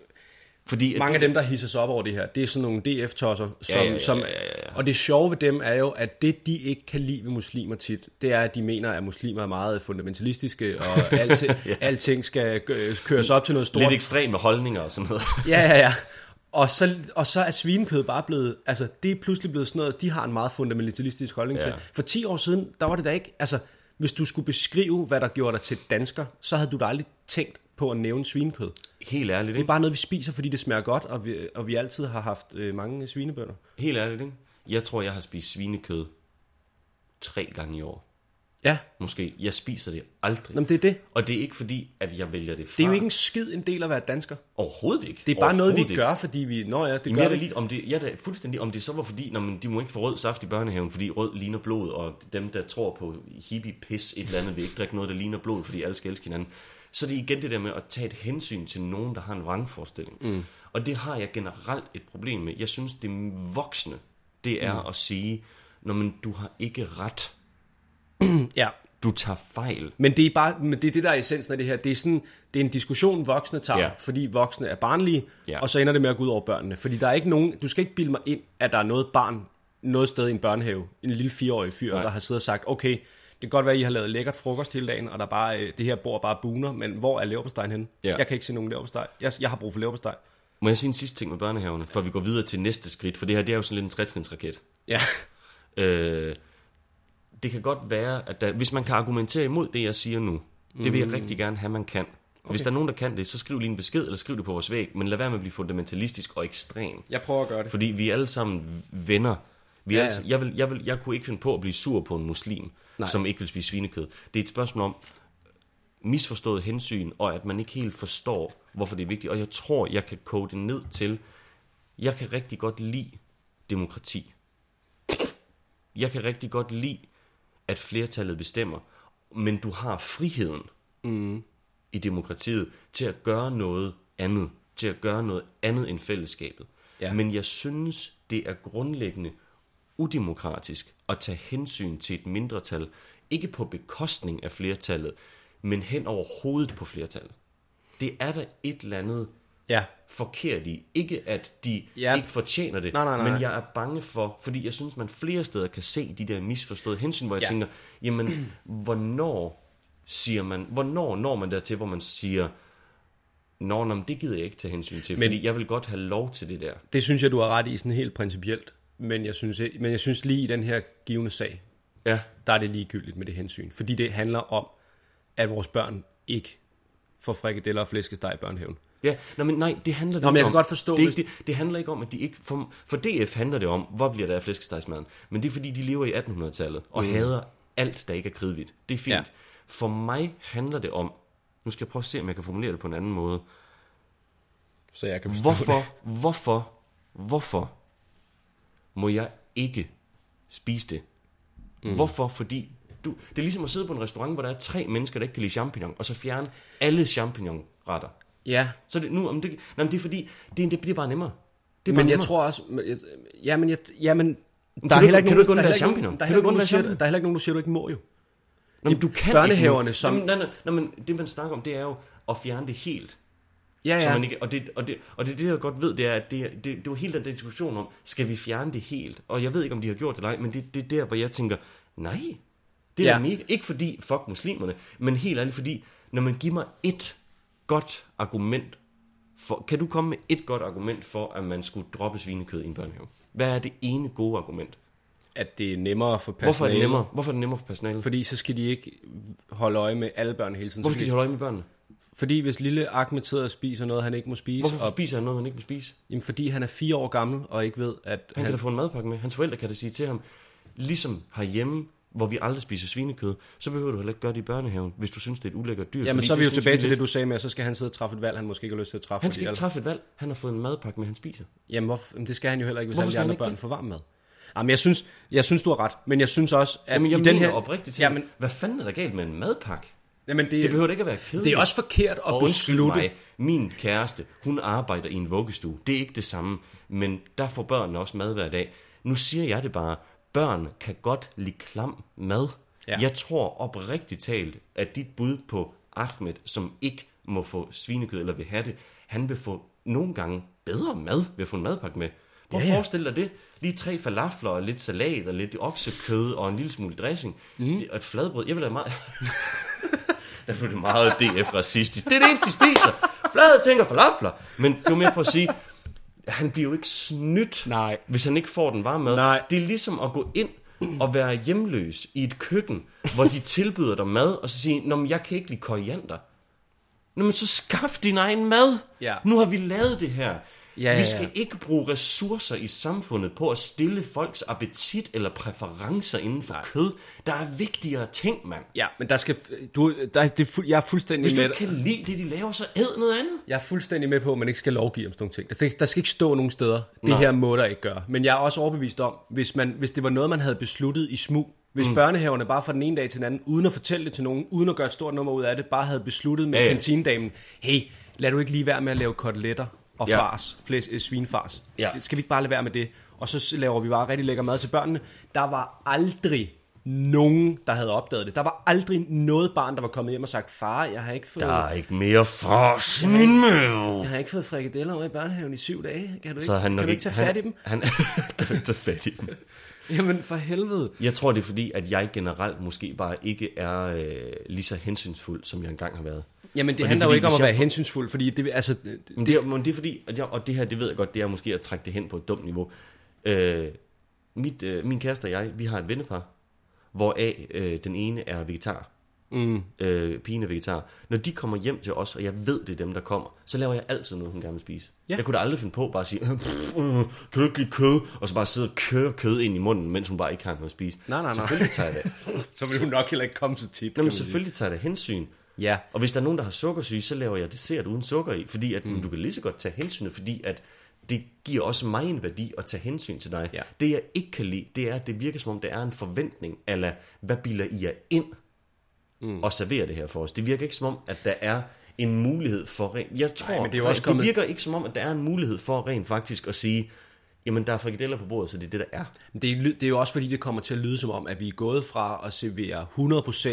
fordi mange af dem, der hisser sig op over det her, det er sådan nogle DF-tosser, som, Ja, ja, ja, som ja, ja, ja. og det sjove ved dem er jo, at det, de ikke kan lide ved muslimer tit, det er, at de mener, at muslimer er meget fundamentalistiske, og *laughs* alting, ja. alting skal køres op til noget stort. lidt ekstreme holdninger og sådan noget. Ja, ja, ja. *laughs* Og så, og så er svinekød bare blevet, altså det er pludselig blevet sådan noget, de har en meget fundamentalistisk holdning Ja. til. For 10 år siden, der var det da ikke, altså hvis du skulle beskrive, hvad der gjorde dig til dansker, så havde du da aldrig tænkt på at nævne svinekød. Helt ærligt, Det er ikke? bare noget, vi spiser, fordi det smager godt, og vi, og vi altid har haft øh, mange svinebønder. Helt ærligt, ikke? Jeg tror, jeg har spist svinekød tre gange i år. Ja, Måske. Jeg spiser det aldrig. Nå, men det er det. Og det er ikke fordi, at jeg vælger det fra. Det er jo ikke en skid en del af at være dansker. Overhovedet ikke. Det er bare noget, vi ikke. gør, fordi vi... Nå ja, det Jamen, gør jeg vi. lige, om det, jeg er fuldstændig, om det så var fordi, når man, de må ikke få rød saft i børnehaven, fordi rød ligner blod, og dem, der tror på hippie-pis et eller andet, vil ikke drikke noget, der ligner blod, fordi alle skal elske hinanden. Så det er igen det der med at tage et hensyn til nogen, der har en vrangforestilling. Mm. Og det har jeg generelt et problem med. Jeg synes, det voksne, det er mm. at sige, når men du har ikke ret, *clears throat* Ja. du tager fejl. Men det er bare, men det er det, der er essensen af det her. Det er sådan, det er en diskussion, voksne tager, Ja. fordi voksne er barnlige, Ja. og så ender det med at gå ud over børnene. Fordi der er ikke nogen, du skal ikke bilde mig ind, at der er noget barn, noget sted i en børnehave, en lille fireårig fyr, Nej. Der har siddet og sagt, okay, kan godt være, at I har lavet lækkert frokost hele dagen, og der bare, øh, det her bord bare buner, men hvor er leverpostejen henne? Ja. Jeg kan ikke se nogen leverpostej. Jeg, jeg har brug for leverpostej. Må jeg sige en sidste ting med børnehaverne, før vi går videre til næste skridt, for det her det er jo sådan lidt en trætrinsraket. Ja. Øh, det kan godt være, at der, hvis man kan argumentere imod det, jeg siger nu, det vil jeg rigtig gerne have, man kan. Okay. Hvis der er nogen, der kan det, så skriv lige en besked, eller skriv det på vores væg, men lad være med at blive fundamentalistisk og ekstrem. Jeg prøver at gøre det. Fordi vi er alle sammen venner. Vi Ja, ja, ja. Jeg, vil, jeg, vil, jeg kunne ikke finde på at blive sur på en muslim. Nej. som ikke vil spise svinekød. Det er et spørgsmål om misforstået hensyn, og at man ikke helt forstår, hvorfor det er vigtigt. Og jeg tror, jeg kan kode det ned til, jeg kan rigtig godt lide demokrati. Jeg kan rigtig godt lide, at flertallet bestemmer, men du har friheden mm. i demokratiet til at gøre noget andet, til at gøre noget andet end fællesskabet. Ja. Men jeg synes, det er grundlæggende udemokratisk at tage hensyn til et mindretal, ikke på bekostning af flertallet, men hen over hovedet på flertallet. Det er der et eller andet Ja. forkert i. Ikke at de Ja. ikke fortjener det, Nej, nej, nej. men jeg er bange for, fordi jeg synes, man flere steder kan se de der misforståede hensyn, hvor jeg Ja. tænker, jamen, hvornår siger man, hvornår når man dertil, hvor man siger, Nå, nå, men det gider jeg ikke tage hensyn til, Men- men, fordi jeg vil godt have lov til det der. Det synes jeg, du har ret i sådan helt principielt. Men jeg synes, men jeg synes lige i den her givende sag, Ja. der er det ligegyldigt med det hensyn. Fordi det handler om, at vores børn ikke får frikadeller og flæskesteg i børnehaven. Ja, nå, men nej, det handler det Nå, men jeg kan om. godt forstå, det, hvis- det, det handler ikke om, at de ikke... For, for DF handler det om, hvor bliver der af flæskestegsmaden. Men det er fordi, de lever i 1800-tallet og mm. hader alt, der ikke er kridhvidt. Det er fint. Ja. For mig handler det om... Nu skal jeg prøve at se, om jeg kan formulere det på en anden måde. Så jeg kan forstå Hvorfor, hvorfor, hvorfor må jeg ikke spise det? Mm. Hvorfor? Fordi du, det er ligesom at sidde på en restaurant, hvor der er tre mennesker, der ikke kan lide champignon, og så fjerne alle champignon-retter. Ja, Så det, nu, om det, nej, men det er fordi, det, det, det er bare nemmere. Det er bare men jeg nemmere. tror også... jeg- Ja, men... Jeg, ja, men der du er heller ikke du nogen, der er champignon? der er heller du ikke nogen, der ikke siger, undvære der er heller ikke nogen, der siger, du ikke må jo. Nå, men du kan børnehaverne, ikke, som-. Nej, nej, nej, men det man snakker om, det er jo at fjerne det helt. Ja, Ja. Så man ikke, og, det, og, det, og det, det, jeg godt ved, det er, at det, det, det var helt den der diskussion om, skal vi fjerne det helt? Og jeg ved ikke, om de har gjort det eller ej, men det, det er der, hvor jeg tænker, nej, det er Ja. mega, ikke fordi, fuck muslimerne, men helt ærligt, fordi, når man giver mig et godt argument, for, kan du komme med et godt argument for, at man skulle droppe svinekød i en børnehave? Hvad er det ene gode argument? At det er nemmere for personalet. Hvorfor er det nemmere, Hvorfor er det nemmere for personalet? Fordi så skal de ikke holde øje med alle børn hele tiden. Hvorfor skal de holde øje med børnene? Fordi hvis lille Ahmed sidder og spiser noget, han ikke må spise, Hvorfor og, spiser han noget, han ikke må spise? jamen, fordi han er fire år gammel og ikke ved, at Han kan da få en madpakke med. Hans forældre kan da sige til ham, ligesom herhjemme, hvor vi aldrig spiser svinekød, så behøver du heller ikke gøre det i børnehaven, hvis du synes, det er et ulækkert dyr. Jamen, så er vi jo tilbage til lidt- det, du sagde med, at så skal han sidde og træffe et valg, han måske ikke har lyst til at træffe. Han skal ikke træffe et valg. Han har fået en madpakke med, han spiser. Jamen, hvorfor, jamen, det skal han jo heller ikke, hvis Hvorfor alle de han andre børn det? får varm mad. Jamen, jeg synes, jeg synes, du har ret, men jeg synes også, at Jamen, jeg i den her... oprigtigt til, Jamen, hvad fanden er der galt med en madpakke? Jamen, det, Det behøver da ikke at være kedeligt. det er også forkert at Og beslutte... mig, min kæreste, hun arbejder i en vuggestue. Det er ikke det samme, men der får børnene også mad hver dag. Nu siger jeg det bare, børn kan godt lide klam mad. Ja. Jeg tror oprigtigt talt, at dit bud på Ahmed, som ikke må få svinekød eller vil have det, han vil få nogle gange bedre mad ved at få en madpakke med. Prøv at Ja, ja. forestille dig det. Lige tre falafler og lidt salat og lidt oksekød og en lille smule dressing. Mm. Og et fladbrød. Jeg vil da meget... *laughs* Der *laughs* blev det meget DF-racistisk. Det er det eneste, de spiser. Flade tænker falafler. Men det var mere for at sige, han bliver jo ikke snydt, Nej. hvis han ikke får den varme mad. Nej. Det er ligesom at gå ind og være hjemløs i et køkken, hvor de tilbyder dig mad, og så sige, Nå, men jeg kan ikke lide koriander. Nå, men så skaff din egen mad. Ja. Nu har vi lavet det her. Ja, ja. Vi skal ikke bruge ressourcer i samfundet på at stille folks appetit eller præferencer inden for Nej. kød. Der er vigtigere ting, mand. Ja, men der skal... Du, der, det, fu- jeg er fuldstændig Hvis du med... ikke kan lide det, de laver, så æd noget andet. Jeg er fuldstændig med på, at man ikke skal lovgive om sådan nogle ting. Der skal, der skal ikke stå nogen steder. Det Nej. her må der ikke gøre. Men jeg er også overbevist om, hvis, man, hvis det var noget, man havde besluttet i smug, hvis mm. børnehaverne bare fra den ene dag til den anden, uden at fortælle det til nogen, uden at gøre et stort nummer ud af det, bare havde besluttet med ja, ja. kantinedamen, hey, lad du ikke lige være med at lave koteletter og Ja. fars, flæs, øh, svinfars. Ja. Skal vi ikke bare lade være med det? Og så laver vi bare rigtig lækker mad til børnene. Der var aldrig nogen, der havde opdaget det. Der var aldrig noget barn, der var kommet hjem og sagt, far, jeg har ikke fået... Der er ikke mere fars i min mave. Jeg har ikke fået frikadeller over i børnehaven i syv dage. Kan du ikke, Så han *laughs* kan du ikke tage fat i dem? Han, kan du ikke tage fat i dem? Jamen for helvede. Jeg tror, det er fordi, at jeg generelt måske bare ikke er øh, lige så hensynsfuld, som jeg engang har været. Jamen det Og handler fordi, jo ikke om at være får- hensynsfuld, fordi det, altså, det, Men det, men det er fordi, at jeg, og det her, det ved jeg godt, det er måske at trække det hen på et dumt niveau. Øh, mit, øh, min kæreste og jeg, vi har et vennepar, hvoraf øh, den ene er vegetar. mm, øh, pigen er vegetar. Når de kommer hjem til os, og jeg ved, det er dem, der kommer, så laver jeg altid noget, hun gerne vil spise. Ja. Jeg kunne da aldrig finde på bare at sige, "Pff, øh, kan du ikke lide kød? Og så bare sidde og køre kød ind i munden, mens hun bare ikke har noget at spise. Nej, nej, nej. Selvfølgelig tager jeg det. *laughs* så vil du nok heller ikke komme så tit. Nå, men selvfølgelig tager jeg det hensyn. Ja, Og hvis der er nogen, der har sukkersyge, så laver jeg dessert uden sukker i, fordi at, mm. du kan lige så godt tage hensyn, fordi at det giver også mig en værdi at tage hensyn til dig. Ja. Det jeg ikke kan lide, det er, at det virker som om, der er en forventning, eller hvad bilder I jer ind mm. og servere det her for os. Det virker ikke som om, at der er en mulighed for rent... Jeg tror, Nej, men det er jo også kommet- det virker ikke som om, at der er en mulighed for rent faktisk at sige, jamen der er frikadeller på bordet, så det er det, der er. Men det er, det er jo også fordi, det kommer til at lyde som om, at vi er gået fra at servere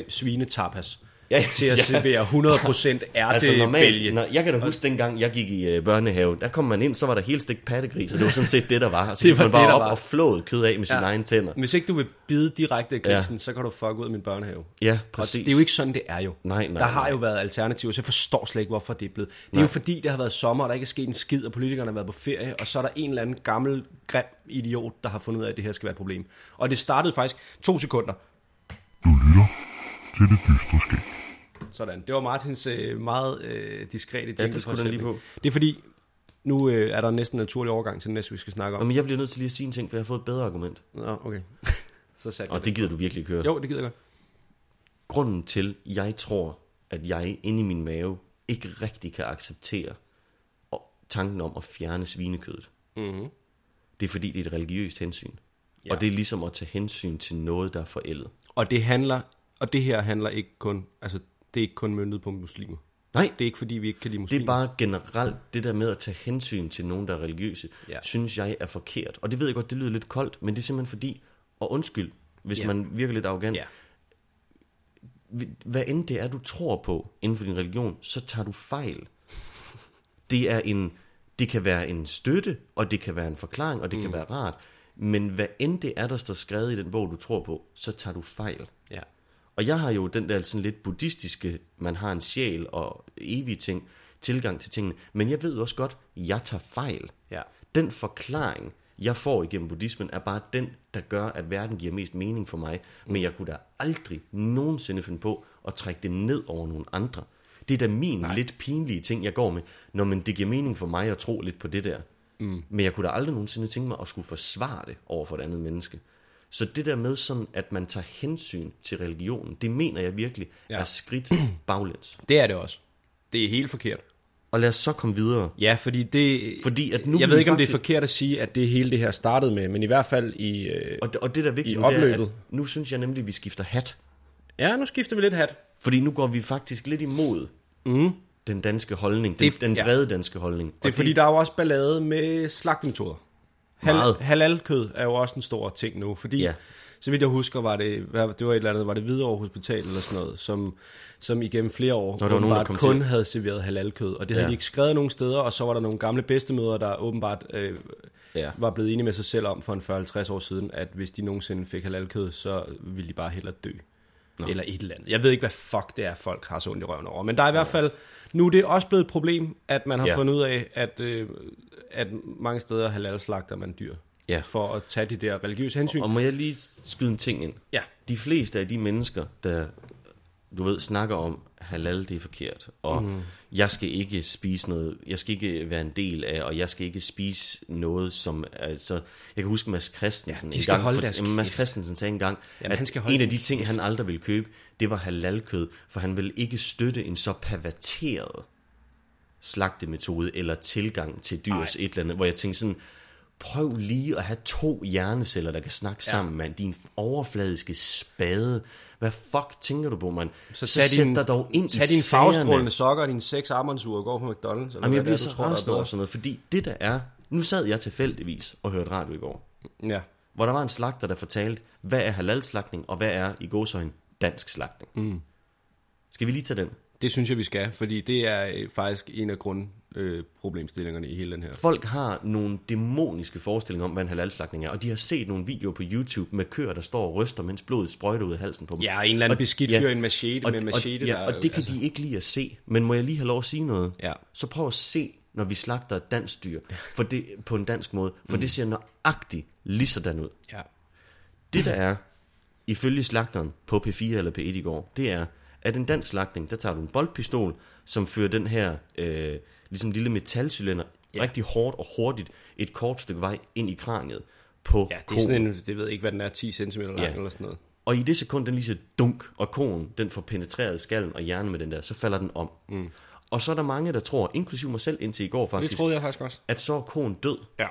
100% svinetapas, Ja, til at ja. servere 100% *laughs* ærtebælge. Altså normalt, når, jeg kan da huske dengang, jeg gik i øh, børnehave, der kom man ind, så var der helt stegt pattegris, og det var sådan set det, der var. Og så *laughs* Det var man bare det, op var. og flået kød af med sine Ja. egne tænder. Hvis ikke du vil bide direkte af grisen, ja. så kan du fuck ud af min børnehave. Ja, Og præcis. det er jo ikke sådan, det er jo. Nej, nej, der har nej. jo været alternativer, så jeg forstår slet ikke, hvorfor det er blevet. Det er Nej. jo fordi, det har været sommer, og der ikke er sket en skid, og politikerne har været på ferie, og så er der en eller anden gammel, grim idiot, der har fundet ud af, at det her skal være et problem. Og det startede faktisk to sekunder. Du lytter til det dystre skæg. Sådan. Det var Martins øh, meget øh, diskrete jingle det skulle den lige på. Det er fordi, nu øh, er der næsten en naturlig overgang til det næste, vi skal snakke om. Men jeg bliver nødt til lige at sige en ting, for jeg har fået et bedre argument. Nå, okay. *laughs* så satte jeg Og det gider du virkelig ikke høre. Jo, det gider jeg godt. Grunden til, jeg tror, at jeg inde i min mave ikke rigtig kan acceptere og- tanken om at fjerne svinekødet, Mm-hmm. det er fordi, det er et religiøst hensyn. Ja. Ja. Og det er ligesom at tage hensyn til noget, der er forældet. Og det handler, og det her handler ikke kun, altså det er ikke kun møntet på muslimer. Nej, Det er ikke fordi, vi ikke kan lide Det muslimer. er bare generelt, det der med at tage hensyn til nogen, der er religiøse, Ja. synes jeg er forkert. Og det ved jeg godt, det lyder lidt koldt, men det er simpelthen fordi, og undskyld, hvis ja. man virker lidt arrogant, Ja. hvad end det er, du tror på inden for din religion, så tager du fejl. *laughs* Det er en, det kan være en støtte, og det kan være en forklaring, og det mm. kan være rart. Men hvad end det er, der står skrevet i den bog, du tror på, så tager du fejl. Og jeg har jo den der sådan lidt buddhistiske, man har en sjæl og evige ting, tilgang til tingene. Men jeg ved også godt, jeg tager fejl. Ja. Den forklaring, jeg får igennem buddhismen, er bare den, der gør, at verden giver mest mening for mig. Men jeg kunne da aldrig nogensinde finde på at trække det ned over nogle andre. Det er da min Nej. lidt pinlige ting, jeg går med. Når men det giver mening for mig at tro lidt på det der. Mm. Men jeg kunne da aldrig nogensinde tænke mig at skulle forsvare det over for et andet menneske. Så det der med sådan, at man tager hensyn til religionen, det mener jeg virkelig ja. Ja. er skridt *clears throat* baglæns. Det er det også. Det er helt forkert. Og lad os så komme videre. Ja, fordi det... Fordi at nu jeg ved ikke, om det er faktisk- forkert at sige, at det hele det her startede med, men i hvert fald i... Øh, Og det, og det der er vigtigt, I nu, det er, opløbet. at nu synes jeg nemlig, at vi skifter hat. ja, nu skifter vi lidt hat. Fordi nu går vi faktisk lidt imod mm. den danske holdning, den, Det- den ja. brede danske holdning. Det er fordi, der er jo også ballade med slagtemetoder. Hal, halalkød er jo også en stor ting nu, fordi, Ja. så vidt jeg husker, var det, det var et eller andet, var det Hvidovre Hospital eller sådan noget, som, som igennem flere år der var nogen, der kom kun til. havde serveret halalkød, og det havde Ja. de ikke skrevet nogen steder, og så var der nogle gamle bedstemøder, der åbenbart øh, Ja. var blevet enige med sig selv om for en 40-50 år siden, at hvis de nogensinde fik halalkød, så ville de bare hellere dø. Nå. Eller et eller andet. Jeg ved ikke, hvad fuck det er, folk har så ondt i røven over. Men der er i hvert fald, nu er det også blevet et problem, at man har Ja. fundet ud af, at, øh, at mange steder halalslagter man dyr. Ja. For at tage de der religiøse hensyn. Og må jeg lige skyde en ting ind? Ja. De fleste af de mennesker, der du ved, snakker om, halal det er forkert, og mm. Jeg skal ikke spise noget, jeg skal ikke være en del af, og jeg skal ikke spise noget, som, altså, jeg kan huske Mads Christensen Ja, de en gang, holde for- deres Jamen, Mads kæft. Christensen sagde engang, Jamen, at han skal holde en af de ting, han aldrig ville købe, det var halalkød, for han ville ikke støtte en så perverteret slagtemetode eller tilgang til dyrs et eller andet, hvor jeg tænkte sådan, prøv lige at have to hjerneceller, der kan snakke ja. sammen, mand. Din overfladiske spade. Hvad fuck tænker du på, mand? Så, så sæt dig dog ind i dine sagerne. farvestrålende sokker og dine seks armbåndsure og gå på McDonald's. Eller Jamen, jeg bliver er, så rasende over sådan noget, fordi det der er... Nu sad jeg tilfældigvis og hørte radio i går, Ja. hvor der var en slagter, der fortalte, hvad er halalslagtning, og hvad er i godsøjne dansk slagtning. Mm. Skal vi lige tage den? Det synes jeg, vi skal, fordi det er øh, faktisk en af grundproblemstillingerne øh, problemstillingerne i hele den her. Folk har nogle dæmoniske forestillinger om, hvad en halalslagtning er, og de har set nogle videoer på YouTube med køer, der står og ryster, mens blodet sprøjter ud af halsen på dem. Ja, en eller anden Og- beskidt ja. fyr i en machete og, med en og, machete. ja, der, og det kan altså. de ikke lide at se. Men må jeg lige have lov at sige noget? Ja. Så prøv at se, når vi slagter et dansk dyr for det, på en dansk måde. For mm. det ser nøjagtigt lige sådan ud. Ja. Det der er, ifølge slagteren på P4 eller P1 i går, det er, at en dansk slagtning, der tager du en boldpistol, som fører den her øh, ligesom lille metalcylinder ja. rigtig hårdt og hurtigt et kort stykke vej ind i kraniet på Ja, det er koen. sådan en, det ved ikke, hvad den er, 10 cm lang Ja. eller sådan noget. Og i det sekund, den lige siger dunk, og koen, den får penetreret skallen og hjernen med den der, så falder den om. Mm. Og så er der mange, der tror, inklusive mig selv indtil i går Det faktisk, troede jeg faktisk også. at så er koen død. Ja.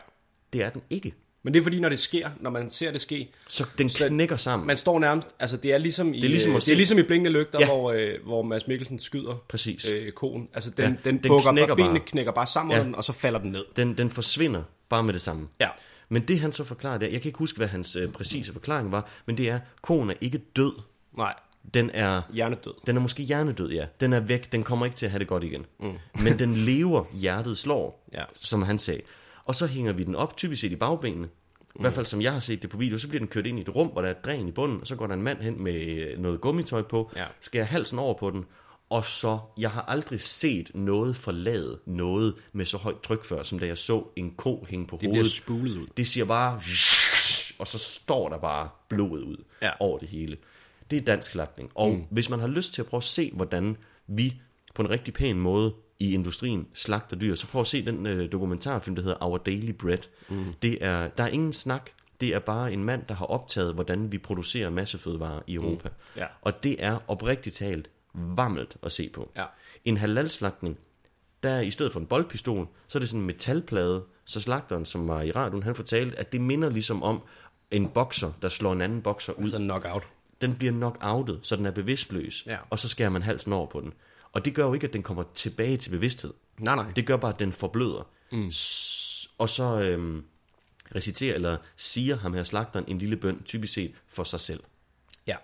Det er den ikke. Men det er fordi, når det sker, når man ser det ske, Så den knækker sammen. man står nærmest, altså det er ligesom i, Det er ligesom øh, det er ligesom i blinkende lygter, Ja. hvor, øh, hvor Mads Mikkelsen skyder Præcis. øh, koen. Altså den, Ja, den, den bukker, knækker benene bare. knækker bare sammen Ja. den, og så falder den ned. Den, den forsvinder bare med det samme. Ja. Men det han så forklarer, det er, jeg kan ikke huske, hvad hans øh, præcise forklaring var, men det er, koen er ikke død. Nej, Den er, hjernedød. den er måske hjernedød, ja. Den er væk, den kommer ikke til at have det godt igen. Mm. Men den lever, hjertet slår, Ja. som han sagde. Og så hænger vi den op, typisk set i bagbenene. I hvert fald som jeg har set det på video, så bliver den kørt ind i et rum, hvor der er et dræn i bunden, og så går der en mand hen med øh, noget gummitøj på, Ja. skærer halsen over på den, og så, jeg har aldrig set noget forlade noget med så højt tryk før, som da jeg så en ko hænge på Det bliver hovedet. spulet ud. Det siger bare, *laughs* og så står der bare blodet ud Ja. over det hele. Det er dansk slagtning. Og mm. hvis man har lyst til at prøve at se, hvordan vi på en rigtig pæn måde i industrien slagter dyr, så prøv at se den øh, dokumentarfilm, der hedder Our Daily Bread. Mm. Det er, der er ingen snak. Det er bare en mand, der har optaget, hvordan vi producerer massefødevarer i Europa. Mm. Ja. Og det er oprigtigt talt vammelt at se på. Ja. En halalslagtning, der er i stedet for en boldpistol, så er det sådan en metalplade. Så slagteren, som var i radioen, han fortalte, at det minder ligesom om en bokser, der slår en anden bokser ud. Altså knockout. Den bliver knock-outet, så den er bevidstløs, Ja. og så skærer man halsen over på den. Og det gør jo ikke, at den kommer tilbage til bevidsthed. Nej, nej. Det gør bare, at den forbløder. Mm. Og så øhm, reciterer eller siger ham her slagteren en lille bøn, typisk set for sig selv. Ja.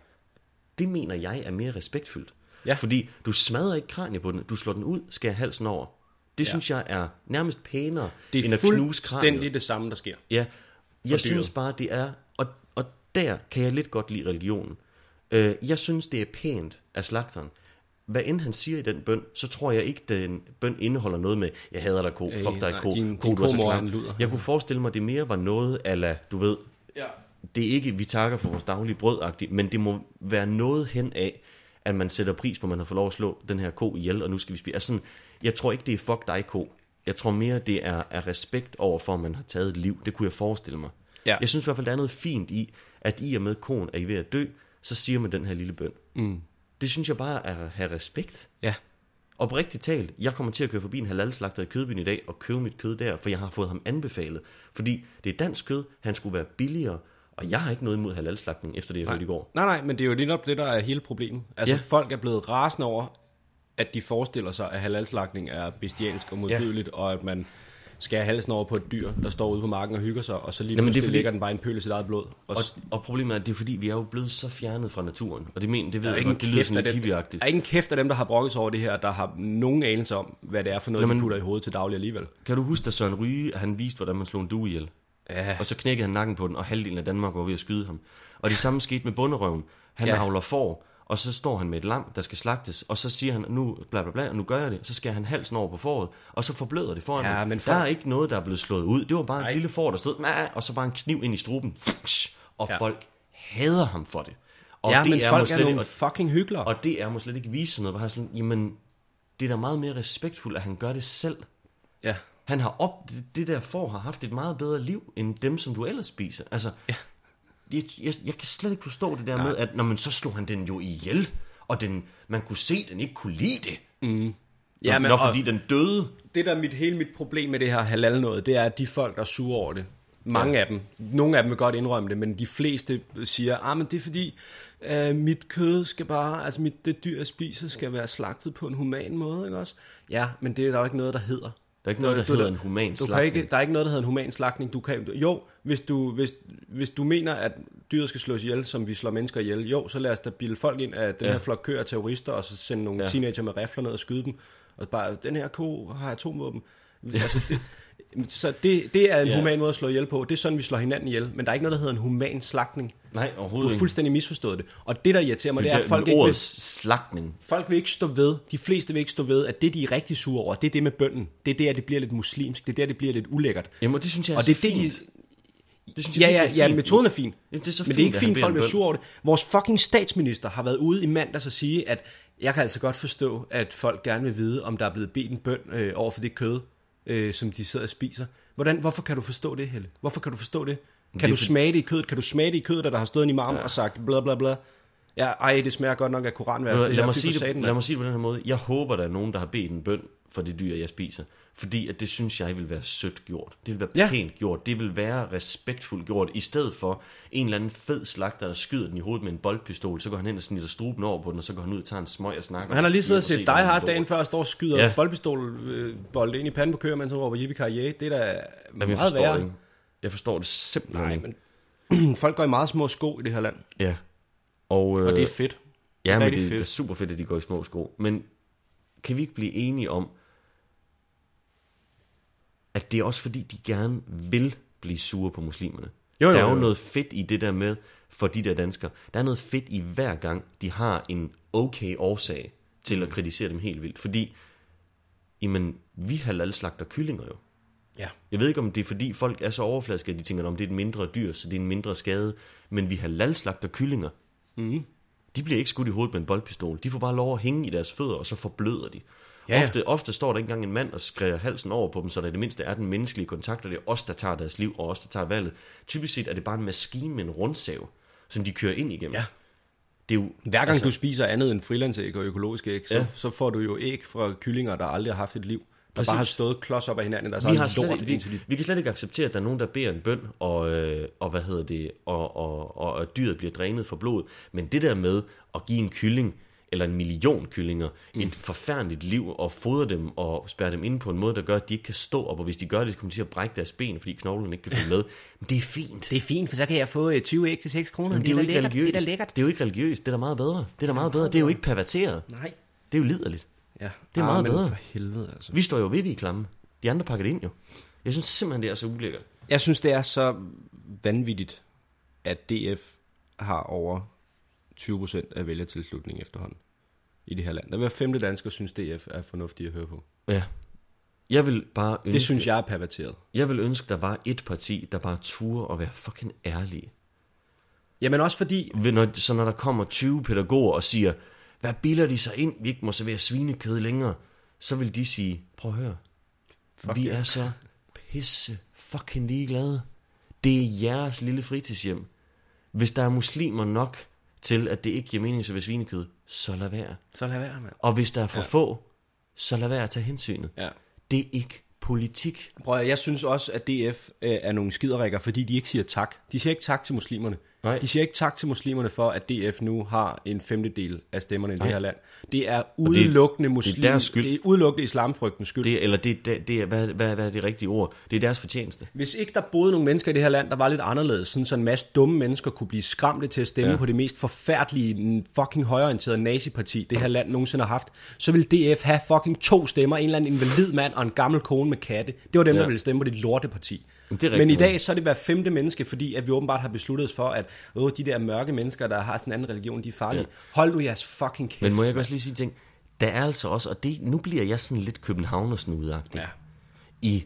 Det mener jeg er mere respektfuldt. Ja. Fordi du smadrer ikke kraniet på den, du slår den ud, skærer halsen over. Det ja. synes jeg er nærmest pænere, Det end er at knuse kraniet. fuldstændig det samme, der sker. Ja, jeg synes bare, det er... Og, og der kan jeg lidt godt lide religionen. Øh, jeg synes, det er pænt af slagteren. Hvad end han siger i den bøn, så tror jeg ikke, den bøn indeholder noget med, jeg hader dig, ko, Øh, fuck dig, nej, ko, din- ko, din klam. en luder. Jeg kunne forestille mig, det mere var noget, ala, du ved, Ja. det er ikke, vi takker for vores daglige brød men det må være noget hen af, at man sætter pris på, at man har fået lov at slå den her ko ihjel, og nu skal vi spise. Altså sådan, jeg tror ikke, det er fuck dig, ko. Jeg tror mere, det er, er respekt over for, at man har taget et liv. Det kunne jeg forestille mig. Ja. Jeg synes i hvert fald, der er noget fint i, at i og med konen er I ved at dø, så siger man den her lille bøn. Mm. Det synes jeg bare er at have respekt. Ja. Oprigtigt talt, jeg kommer til at køre forbi en halalslagter i Kødbyen i dag og købe mit kød der, for jeg har fået ham anbefalet. Fordi det er dansk kød, han skulle være billigere, og jeg har ikke noget imod halalslagtning, efter det jeg hørte i går. Nej, nej, men det er jo lige nok det, der er hele problemet. Altså, ja. folk er blevet rasende over, at de forestiller sig, at halalslagtning er bestialsk og modbydeligt, ja. og at man skal have halsen over på et dyr, der står ude på marken og hygger sig, og så lige Jamen, det er fordi- ligger den bare en pøl i sit eget blod. Og, Og, og problemet er, at det er fordi, vi er jo blevet så fjernet fra naturen. Og det, men, det ved jeg ikke godt, det lyder sådan lidt der er ikke en kæft af dem, der har brokket sig over det her, der har nogen anelse om, hvad det er for noget, Jamen- de putter i hovedet til daglig alligevel. Kan du huske, da Søren Ryge, han viste, hvordan man slog en due ihjel? Ja. Og så knækkede han nakken på den, og halvdelen af Danmark var ved at skyde ham. Og det samme skete med bunderøven. Han ja. Ja. avler får, og så står han med et lam, der skal slagtes, og så siger han, nu bla bla bla, og nu gør jeg det. Så skærer han halsen over på fåret, og så forbløder det foran Ja, ham. men Der folk- er ikke noget, der er blevet slået ud. Det var bare Nej. en lille får, der stod, og så bare en kniv ind i struben. Og Ja. folk hader ham for det. Og ja, det men folk måske er nogle ikke, fucking hyggelere. og det er måske slet ikke vise noget, hvor han er sådan, jamen, det er da meget mere respektfuldt, at han gør det selv. Ja. Han har op, det, det der får har haft et meget bedre liv, end dem, som du ellers spiser. Altså, ja. Jeg, jeg, jeg kan slet ikke forstå det der med, at når man så slog han den jo ihjel, og den, man kunne se, at den ikke kunne lide det. Mm. Ja, men- Nå, og- fordi den døde. det der er mit, hele mit problem med det her halal noget, det er, at de folk, der er sure over det, mange ja. af dem, nogle af dem vil godt indrømme det, men de fleste siger, ah, men det er fordi, øh, mit kød skal bare, altså mit, det dyr, jeg spiser, skal være slagtet på en human måde, ikke også? Ja, men det er der jo ikke noget, der hedder. Der er ikke noget, der Du- hedder en human du kan slagtning. ikke, Der er ikke noget, der hedder en human slagtning. Du kan, jo, hvis du, hvis, hvis du mener, at dyret skal slås ihjel, som vi slår mennesker ihjel, jo, så lad os da bilde folk ind, at den Ja. her flok køer er terrorister, og så sende nogle ja. teenager med rifler ned og skyde dem. Og bare, den her ko har atomvåben. Altså, det, så det, det er en Ja. ja. human måde at slå ihjel på. Det er sådan, vi slår hinanden ihjel. Men der er ikke noget, der hedder en human slagtning. Nej, Du overhovedet har ikke. fuldstændig misforstået det. Og det, der irriterer mig, det, det, er, at folk ikke, vil, slagtning. folk vil ikke stå ved, de fleste vil ikke stå ved, at det, de er rigtig sure over, det er det med bønden. Det er der, det bliver lidt muslimsk. Det er der, det bliver lidt ulækkert. Jamen, og det synes jeg er Og så det er det, fint. de, Det synes Ja, jeg ja, er ja, fint. metoden er fin. Ja, det er så men det er ikke fint, fint, folk bliver sure over det. Vores fucking statsminister har været ude i mandags og sige, at jeg kan altså godt forstå, at folk gerne vil vide, om der er blevet bedt en bøn øh, over for det kød, øh, som de sidder og spiser. Hvordan, hvorfor kan du forstå det, Helle? Hvorfor kan du forstå det? Kan er du smage det i kødet? Kan du smage det i kødet, der har stået en imam ja. og sagt bla bla bla? Ja, ej, det smager godt nok af koranvers. Lad, Det lad, mig sige det, lad mig sige det på den her måde. Jeg håber, der er nogen, der har bedt en bøn for det dyr, jeg spiser. Fordi at det synes jeg vil være sødt gjort. Det vil være Ja. pænt gjort. Det vil være respektfuldt gjort. I stedet for en eller anden fed slagter, der skyder den i hovedet med en boldpistol, så går han hen og snitter struben over på den, og så går han ud og tager en smøg og snakker. Han har lige siddet og Se, set den Hard dagen før og står og skyder Ja. ja. boldpistol øh, ind i panden på køer, mens han råber Yippie Karriere. Det er da Jamen, meget forstår værre. det ikke. Jeg forstår det simpelthen Nej, ikke. men *clears throat* folk går i meget små sko i det her land. Ja. Og, øh, Og det er fedt. Ja, men rigtig det, fedt. det er super fedt, at de går i små sko. Men kan vi ikke blive enige om, at det er også fordi, de gerne vil blive sure på muslimerne? Jo, jo, der er jo jo. noget fedt i det der med, for de der danskere, der er noget fedt i hver gang, de har en okay årsag til at kritisere dem helt vildt. Fordi, jamen, vi halalslagter kyllinger jo. Ja. Jeg ved ikke, om det er fordi folk er så overfladiske, at de tænker, om det er et mindre dyr, så det er en mindre skade. Men vi halalslagter kyllinger. Mm. De bliver ikke skudt i hovedet med en boldpistol. De får bare lov at hænge i deres fødder, og så forbløder de. Ja. Ofte, ofte står der ikke engang en mand og skrærer halsen over på dem, så der i det mindste er den menneskelige kontakt, og det er os, der tager deres liv, og os, der tager valget. Typisk set er det bare en maskine med en rundsav, som de kører ind igennem. Ja. Det er jo, Hver gang altså, du spiser andet end frilandsæg og økologiske æg, så, Ja. så får du jo æg fra kyllinger, der aldrig har haft et liv. Der Præcis. bare har stået klods op af hinanden i deres vi, har slet, lort, vi, vi kan slet ikke acceptere, at der er nogen, der beder en bøn, og, øh, og hvad hedder det, og, og, og, at dyret bliver drænet for blod. Men det der med at give en kylling, eller en million kyllinger, mm. et forfærdeligt liv, og fodre dem og spærre dem inde på en måde, der gør, at de ikke kan stå op, og hvis de gør det, så kommer de til at brække deres ben, fordi knoglerne ikke kan følge med. Men det er fint. Det er fint, for så kan jeg få 20 æg til 6 kroner. Men det er, jo ikke religiøst. Det er lækkert. Det er jo ikke religiøst. Det er da meget bedre. Det er da meget bedre. Det er jo ikke perverteret. Nej. Det er jo liderligt. Ja. Det er meget bedre. for helvede, altså. Vi står jo ved, vi er klamme. De andre pakker det ind jo. Jeg synes simpelthen, det er så ulækkert. Jeg synes, det er så vanvittigt, at DF har over 20% af vælgertilslutning efterhånden i det her land. Der hver femte dansker synes, DF er fornuftigt at høre på. Ja. Jeg vil bare ønske, Det synes jeg er perverteret. jeg vil ønske, der var et parti, der bare turde at være fucking ærlige. Jamen også fordi, Når, så når der kommer 20 pædagoger og siger, hvad bilder de sig ind, vi ikke må servere svinekød længere, så vil de sige, prøv at høre, Fuck vi er så pisse fucking ligeglade. Det er jeres lille fritidshjem. Hvis der er muslimer nok til, at det ikke giver mening at svinekød, så lad være. Så lad være, mand. Og hvis der er for ja. få, så lad være at tage hensynet. Ja. Det er ikke politik. Prøv jeg synes også, at DF øh, er nogle skiderikker, fordi de ikke siger tak. De siger ikke tak til muslimerne. Nej. De siger ikke tak til muslimerne for, at DF nu har en femtedel af stemmerne i det her land. Det er udelukkende muslim. deres skyld. Det er udelukkende islamfrygtens skyld. Det, eller det, det, det er, hvad, hvad, hvad er det rigtige ord? Det er deres fortjeneste. Hvis ikke der boede nogle mennesker i det her land, der var lidt anderledes, sådan så en masse dumme mennesker kunne blive skræmte til at stemme ja. På det mest forfærdelige, fucking højorienterede naziparti, det her land nogensinde har haft, så ville DF have fucking to stemmer, en eller anden invalid mand og en gammel kone med katte. Det var dem, ja. Ja. der ville stemme på det lorteparti. Det er Men i dag, så er det hver femte menneske, fordi at vi åbenbart har besluttet os for, at åh, de der mørke mennesker, der har sådan en anden religion, de er farlige. Ja. Hold nu jeres fucking kæft. Men må jeg også lige sige en ting? Der er altså også, og det, nu bliver jeg sådan lidt københavnersnudagtig. Ja. I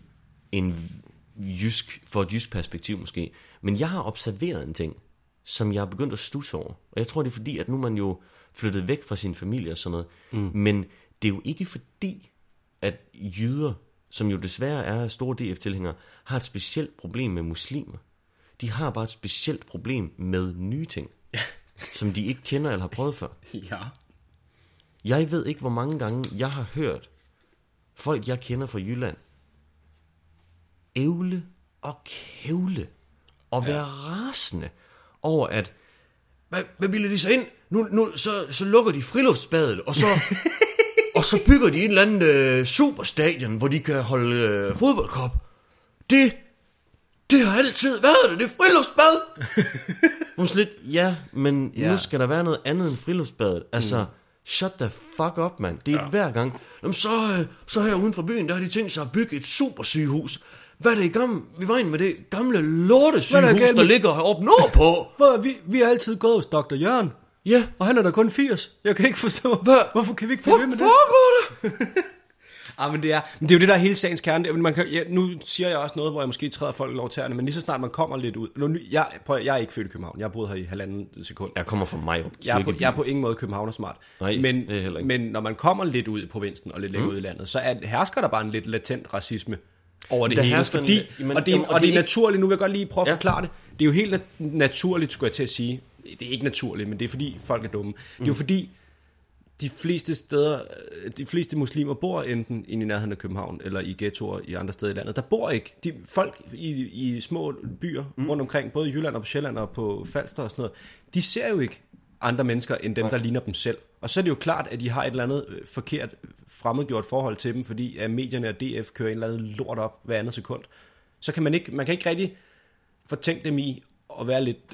en jysk, for et jysk perspektiv måske. Men jeg har observeret en ting, som jeg er begyndt at stusse over. Og jeg tror, det er fordi, at nu man jo flyttet væk fra sin familie og sådan noget. Mm. Men det er jo ikke fordi, at jyder, som jo desværre er store DF-tilhængere, har et specielt problem med muslimer. De har bare et specielt problem med nye ting, som de ikke kender eller har prøvet før. Ja. Jeg ved ikke, hvor mange gange jeg har hørt folk, jeg kender fra Jylland, ævle og kævle og være rasende over, at hvad, hvad bilder de så ind? Nu, nu så, så lukker de friluftsbadet, og så, og så bygger de en eller anden øh, superstadion, hvor de kan holde øh, fodboldkop. Det, det har altid været det, det er friluftsbad. *laughs* Hun lidt, ja, men Ja. nu skal der være noget andet end friluftsbadet. Altså, mm. shut the fuck up, mand. Det er ja. hver gang. Jamen, så, øh, så her uden for byen, der har de tænkt sig at bygge et supersygehus. Hvad er det i gamle, vi var inde med det gamle lortesygehus, der ligger heroppe nordpå? *laughs* Hvor, vi, vi har altid gået hos Dr. Jørgen, Ja, og han er da kun 80. Jeg kan ikke forstå, Hvad? hvorfor kan vi ikke hvor ved med det? foregår det? *laughs* Ah, men det er, men det er jo det, der er hele sagens kerne. Det er- Man kan, ja, nu siger jeg også noget, hvor jeg måske træder folk over tæerne, men lige så snart man kommer lidt ud. Nu, jeg, prøv, jeg er ikke født i København. Jeg har boet her i halvanden sekund. Jeg kommer fra mig op. Jeg er, på, jeg er på ingen måde københavner smart. Nej, men, det er jeg heller ikke. men når man kommer lidt ud i provinsen og lidt længere Mm. ud i landet, så er, hersker der bare en lidt latent racisme over det Der hele. hersker en- Fordi, jamen, og det, jamen, og, og det er ikke- naturligt, nu vil jeg godt lige prøve at Ja. forklare det. Det er jo helt nat- naturligt, skulle jeg til at sige. Det er ikke naturligt, men det er fordi folk er dumme. Det er jo Mm. fordi, de fleste steder, de fleste muslimer bor enten i nærheden af København, eller i ghettoer i andre steder i landet. Der bor ikke. De, folk i, i små byer mm. rundt omkring, både i Jylland og på Sjælland og på Falster og sådan noget, de ser jo ikke andre mennesker end dem, der ligner dem selv. Og så er det jo klart, at de har et eller andet øh, forkert, fremmedgjort forhold til dem, fordi at medierne og DF kører en eller anden lort op hver andet sekund. Så kan man ikke, man kan ikke rigtig fortænke dem i at være lidt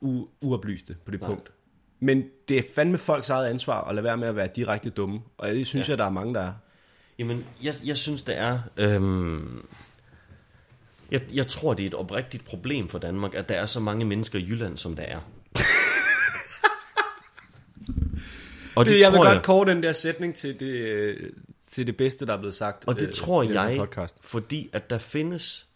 u, uoplyste på det Nej. punkt. Men det er fandme folks eget ansvar at lade være med at være direkte dumme. Og det synes ja. jeg, der er mange, der er. Jamen, jeg, jeg synes, det er... Øhm, jeg, jeg tror, det er et oprigtigt problem for Danmark, at der er så mange mennesker i Jylland, som der er. *laughs* Og Det, jeg vil tror godt kåre den der sætning til det, øh, til det bedste, der er blevet sagt. Og det øh, tror jeg, Podcast. fordi at der findes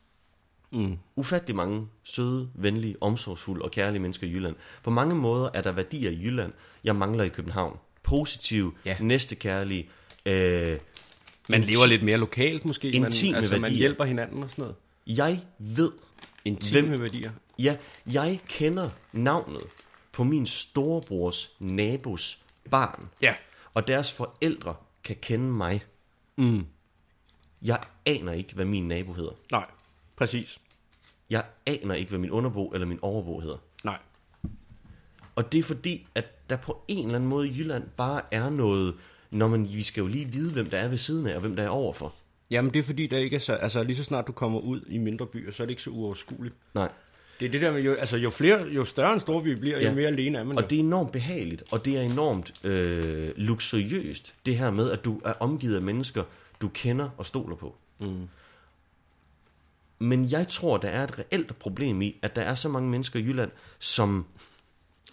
mm. ufattelig mange søde, venlige, omsorgsfulde og kærlige mennesker i Jylland. På mange måder er der værdier i Jylland, jeg mangler i København. Positiv, Ja. næstekærlige, øh, Man lever lidt mere lokalt måske. Man, Intime altså, man værdier. hjælper hinanden og sådan noget. Jeg ved, Intime Hvem- værdier. ja, jeg kender navnet på min storebrors nabos barn. Ja. Og deres forældre kan kende mig. Mm. Jeg aner ikke, hvad min nabo hedder. Nej, præcis. Jeg aner ikke, hvad min underbo eller min overbo hedder. Nej. Og det er fordi, at der på en eller anden måde i Jylland bare er noget, når man, vi skal jo lige vide, hvem der er ved siden af, og hvem der er overfor. Jamen det er fordi, der ikke er så, altså lige så snart du kommer ud i mindre byer, så er det ikke så uoverskueligt. Nej. Det er det der med, jo, altså jo, flere, jo større en storby bliver, jo Ja. mere alene er man. jo. Og det er enormt behageligt, og det er enormt øh, luksuriøst, det her med, at du er omgivet af mennesker, du kender og stoler på. Mm. Men jeg tror, der er et reelt problem i, at der er så mange mennesker i Jylland, som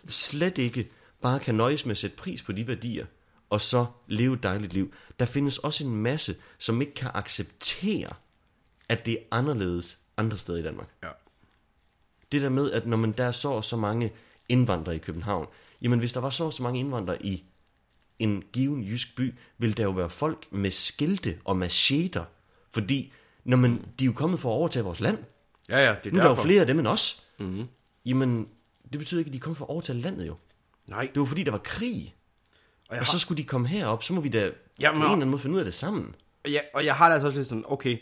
slet ikke bare kan nøjes med at sætte pris på de værdier, og så leve et dejligt liv. Der findes også en masse, som ikke kan acceptere, at det er anderledes andre steder i Danmark. Ja. Det der med, at når man der er så og så mange indvandrere i København, jamen hvis der var så og så mange indvandrere i en given jysk by, vil der jo være folk med skilte og macheter. Fordi, når man, de er jo kommet for at overtage vores land. Ja, ja, det er Nu er der jo flere af dem end os. Mm-hmm. Jamen, det betyder ikke, at de kommer for at overtage landet jo. Nej, Det var fordi, der var krig. og jeg, Og så skulle de komme herop, så må vi da Jamen, på en eller anden måde finde ud af det sammen. ja, og jeg har det altså også lidt sådan, okay,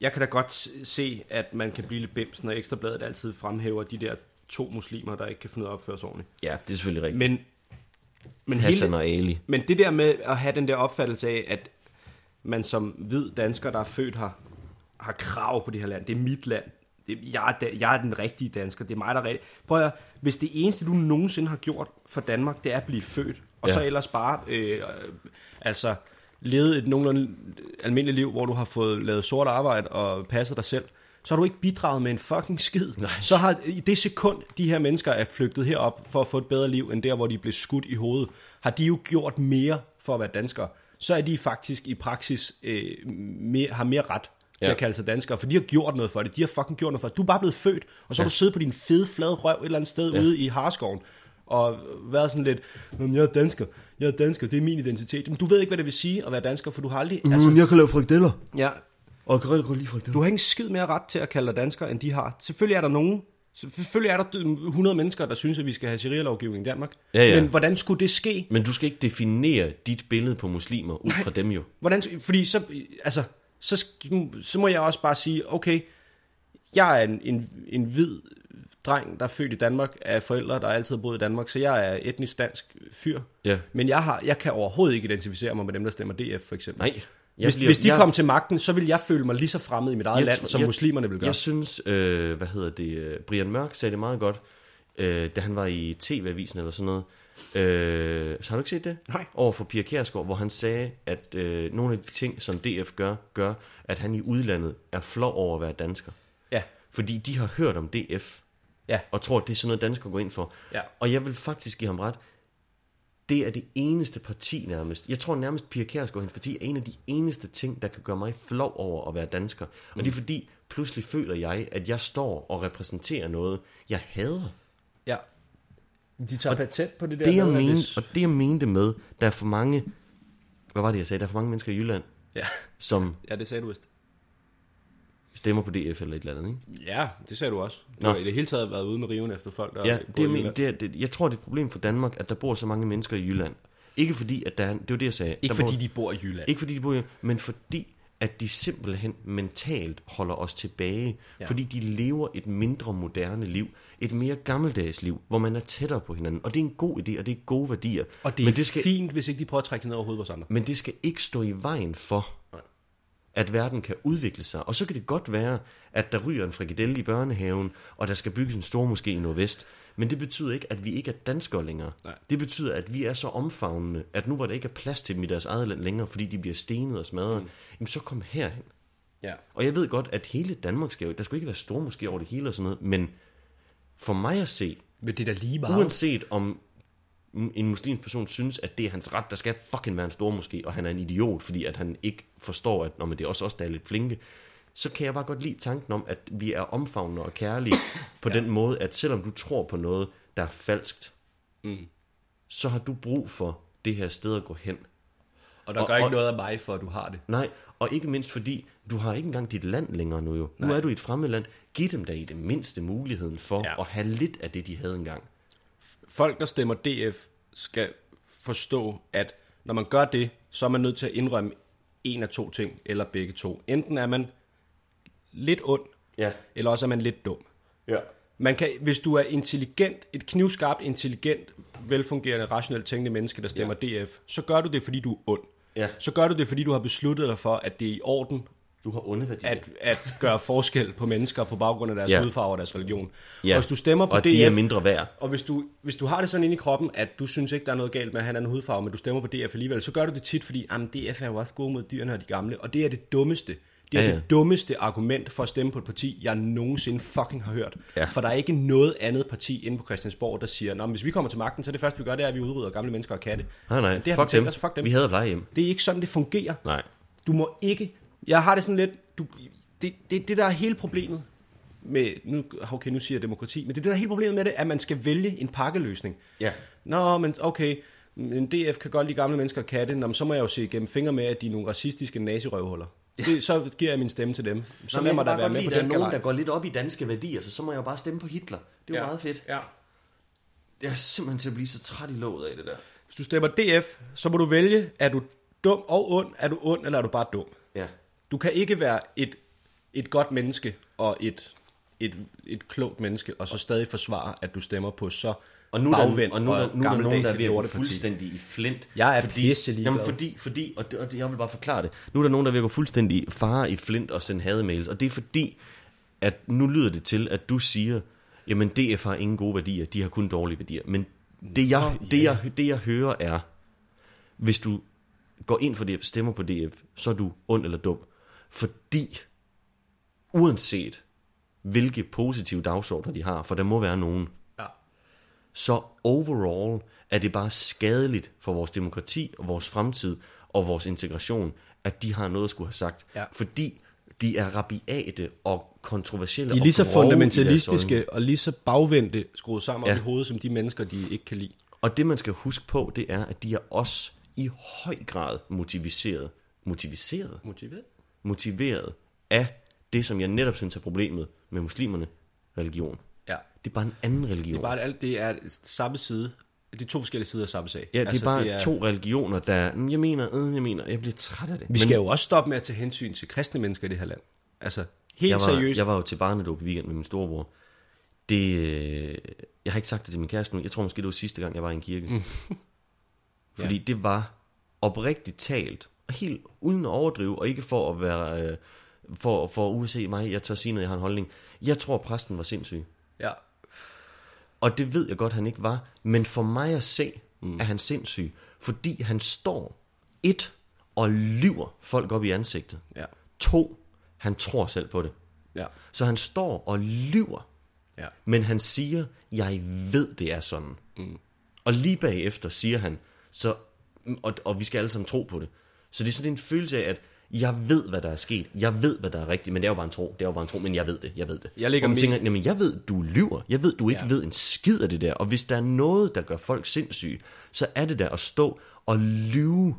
jeg kan da godt se, at man kan blive lidt bims, når Ekstrabladet altid fremhæver de der to muslimer, der ikke kan finde ud af at opføre sig ordentligt. Ja, det er selvfølgelig rigtigt. Men, men, Hassan hele, og Ali. men det der med at have den der opfattelse af, at man som hvid dansker, der er født her, har krav på det her land. Det er mit land. Det, jeg, er, jeg er den rigtige dansker. Det er mig, der er rigtig. Prøv at, hvis det eneste, du nogensinde har gjort for Danmark, det er at blive født, og ja. så ellers bare øh, altså, levet et nogenlunde almindeligt liv, hvor du har fået lavet sort arbejde og passet dig selv, så har du ikke bidraget med en fucking skid. Nej. Så har i det sekund, de her mennesker er flygtet herop for at få et bedre liv, end der, hvor de blev skudt i hovedet, har de jo gjort mere for at være danskere. Så er de faktisk i praksis øh, mere, har mere ret til ja. Ja. at kalde sig danskere, for de har gjort noget for det. De har fucking gjort noget for det. Du er bare blevet født, og så har du siddet på din fede, flade røv et eller andet sted ja. ude i Harskoven, og været sådan lidt, "Jamen, jeg er dansker, jeg er dansker, det er min identitet. Men du ved ikke, hvad det vil sige at være dansker, for du har aldrig... Altså, jeg kan lave frikadeller. ja, Og jeg kan rigtig godt lide frikadeller. du har ikke en skid mere ret til at kalde dig dansker, end de har. Selvfølgelig er der nogen, selvfølgelig er der 100 mennesker, der synes, at vi skal have sharia-lovgivning i Danmark. Ja, ja. Men hvordan skulle det ske? Men du skal ikke definere dit billede på muslimer ud fra dem jo. Hvordan, fordi så, altså, så, så må jeg også bare sige, okay, jeg er en, en, en hvid dreng, der er født i Danmark, af forældre, der altid har boet i Danmark, så jeg er etnisk dansk fyr. Ja. Men jeg, har, jeg kan overhovedet ikke identificere mig med dem, der stemmer DF, for eksempel. Nej. Jeg hvis, hvis de kom til magten, så vil jeg føle mig lige så fremmed i mit eget Jeg land, som jeg- muslimerne vil gøre. Jeg synes, øh, hvad hedder det, øh, Brian Mørk sagde det meget godt, øh, da han var i TV-avisen eller sådan noget. Øh, så har du ikke set det? Nej. Over for Pia Kjærsgaard, hvor han sagde, at øh, nogle af de ting, som DF gør, gør, at han i udlandet er flov over at være dansker. Ja, Fordi de har hørt om DF, ja. og tror, at det er sådan noget, danskere går ind for. Ja. Og jeg vil faktisk give ham ret. Det er det eneste parti nærmest. Jeg tror nærmest, Pia Kjærsgaard og hendes parti er en af de eneste ting, der kan gøre mig flov over at være dansker. Og det er fordi, pludselig føler jeg, at jeg står og repræsenterer noget, jeg hader. Ja. De tager patent på det der Det jeg, mente, hvis- og det jeg mente med, der er for mange, hvad var det jeg sagde, der er for mange mennesker i Jylland, Ja. som ja, det sagde du vist. Stemmer på DF eller et eller andet, ikke? Ja, det sagde du også. Du Nå. har i det hele taget været ude med riven efter folk, der Ja, det, er Jylland. det, er, det, jeg tror, det er et problem for Danmark, at der bor så mange mennesker i Jylland. Ikke fordi, at der er, det var det, jeg sagde. Ikke der fordi bor, de bor i Jylland. Ikke fordi de bor i men fordi, at de simpelthen mentalt holder os tilbage. Ja. Fordi de lever et mindre moderne liv. Et mere gammeldags liv, hvor man er tættere på hinanden. Og det er en god idé, og det er gode værdier. Og det er men, det skal, fint, hvis ikke de prøver at trække det ned over hovedet på os andre. men det skal ikke stå i vejen for, at verden kan udvikle sig. Og så kan det godt være, at der ryger en frikadelle i børnehaven, og der skal bygges en stor måske i Nordvest. Men det betyder ikke, at vi ikke er danskere længere. Nej. Det betyder, at vi er så omfavnende, at nu hvor der ikke er plads til dem i deres eget land længere, fordi de bliver stenet og smadret, mm. jamen så kom herhen. Ja. Og jeg ved godt, at hele Danmark skal jo, der skulle ikke være store måske over det hele og sådan noget, men for mig at se, Men det er da lige meget. uanset om en muslimsk person synes, at det er hans ret, der skal fucking være en stor måske, og han er en idiot, fordi at han ikke forstår, at når det er også os, der er lidt flinke, så kan jeg bare godt lide tanken om, at vi er omfavnende og kærlige *coughs* på ja. den måde, at selvom du tror på noget, der er falskt, mm. så har du brug for det her sted at gå hen. Og der Og- gør ikke og- noget af mig, for at du har det. Nej, og ikke mindst fordi, du har ikke engang dit land længere nu jo. Nu er du i et fremmed land. Giv dem da i det mindste muligheden for ja. at have lidt af det, de havde engang. Folk, der stemmer DF, skal forstå, at når man gør det, så er man nødt til at indrømme en af to ting, eller begge to. Enten er man lidt ond, Ja. eller også er man lidt dum. Ja. Man kan, hvis du er intelligent, et knivskarpt, intelligent, velfungerende, rationelt tænkende menneske, der stemmer ja. DF, så gør du det, fordi du er ond. Ja. Så gør du det, fordi du har besluttet dig for, at det er i orden Du har onde værdier. at, at gøre forskel på mennesker på baggrund af deres Ja. hudfarve og deres religion. Ja. Og hvis du stemmer på og DF, de er mindre værd. og hvis du, hvis du har det sådan inde i kroppen, at du synes ikke, der er noget galt med at have en anden hudfarve, men du stemmer på DF alligevel, så gør du det tit, fordi jamen, DF er jo også gode mod dyrene og de gamle, og det er det dummeste. Det er Ja, ja, det dummeste argument for at stemme på et parti, jeg nogensinde fucking har hørt. Ja. For der er ikke noget andet parti inde på Christiansborg, der siger, men hvis vi kommer til magten, så er det første, vi gør, det er, at vi udrydder gamle mennesker og katte. Nej, nej. Det har vi fuck, dem. os, fuck dem. Vi havde plejehjem. Det er ikke sådan, det fungerer. Nej. Du må ikke... Jeg har det sådan lidt... Du, det, det, det der er hele problemet med... Nu, okay, nu siger jeg demokrati, men det er det der er hele problemet med det, at man skal vælge en pakkeløsning. Ja. Nå, men okay, Men DF kan godt lide gamle mennesker og katte, Nå, men så må jeg jo se igennem fingre med, at de er nogle racistiske nazirøvhuller. Det, så giver jeg min stemme til dem. Så Nå, lad mig da være med lide, på der er den nogen, galej. der går lidt op i danske værdier, så så må jeg jo bare stemme på Hitler. Det er jo Ja. meget fedt. Ja. Jeg er simpelthen til at blive så træt i låget af det der. Hvis du stemmer DF, så må du vælge, er du dum og ond, er du ond, eller er du bare dum? Du kan ikke være et, et godt menneske og et, et, et klogt menneske, og så stadig forsvare, at du stemmer på så Og nu, bagvendt og nu, er der, nu er der nogen, der er ved at fuldstændig i flint. Jeg er fordi, pisse jamen, fordi, fordi og, det, og det, jeg vil bare forklare det. Nu er der nogen, der er ved at fuldstændig fare i flint og sende hademails. Og det er fordi, at nu lyder det til, at du siger, jamen DF har ingen gode værdier, de har kun dårlige værdier. Men det jeg, det, jeg, det jeg hører er, hvis du går ind for DF, stemmer på DF, så er du ond eller dum. Fordi, uanset hvilke positive dagsordner de har, for der må være nogen, Ja. så overall er det bare skadeligt for vores demokrati og vores fremtid og vores integration, at de har noget at skulle have sagt. Ja. Fordi de er rabiate og kontroversielle De er lige så fundamentalistiske og lige så bagvendte skruet sammen ja. Ja. op i hovedet, som de mennesker, de ikke kan lide. Og det man skal huske på, det er, at de er også i høj grad motiviseret. Motiviseret? Motiveret? Motiveret af det, som jeg netop synes er problemet med muslimerne, religion. Ja. Det er bare en anden religion. Det er bare alt, det er samme side. Det er to forskellige sider af samme sag. Ja, det altså, er bare det er... to religioner, der... "Mm, Jeg mener, øh, jeg mener, jeg bliver træt af det. Vi skal jo også stoppe med at tage hensyn til kristne mennesker i det her land. Altså, helt jeg var, seriøst. Jeg var jo til barnedåb i weekend med min storebror. Det, øh, jeg har ikke sagt det til min kæreste nu. Jeg tror måske, det var sidste gang, jeg var i en kirke. Mm. *laughs* Fordi det var oprigtigt talt, helt uden at overdrive, og ikke for at være... Øh, for, for at udse mig, jeg tør sige noget, jeg har en holdning. Jeg tror, præsten var sindssyg. Ja. Og det ved jeg godt, han ikke var. Men for mig at se, mm. er han sindssyg. Fordi han står, et, og lyver folk op i ansigtet. Ja. To, han tror selv på det. Ja. Så han står og lyver, Ja. men han siger, jeg ved, det er sådan. Mm. Og lige bagefter siger han, så, og, og vi skal alle sammen tro på det. Så det er sådan en følelse af, at jeg ved, hvad der er sket. Jeg ved, hvad der er rigtigt, men det er jo bare en tro. Det er jo bare en tro, men jeg ved det. Jeg ved det. Jeg ligger og man tænker, jamen jeg ved, du lyver. Jeg ved, du ikke Ja. ved en skid af det der. Og hvis der er noget, der gør folk sindssyge, så er det der at stå og lyve,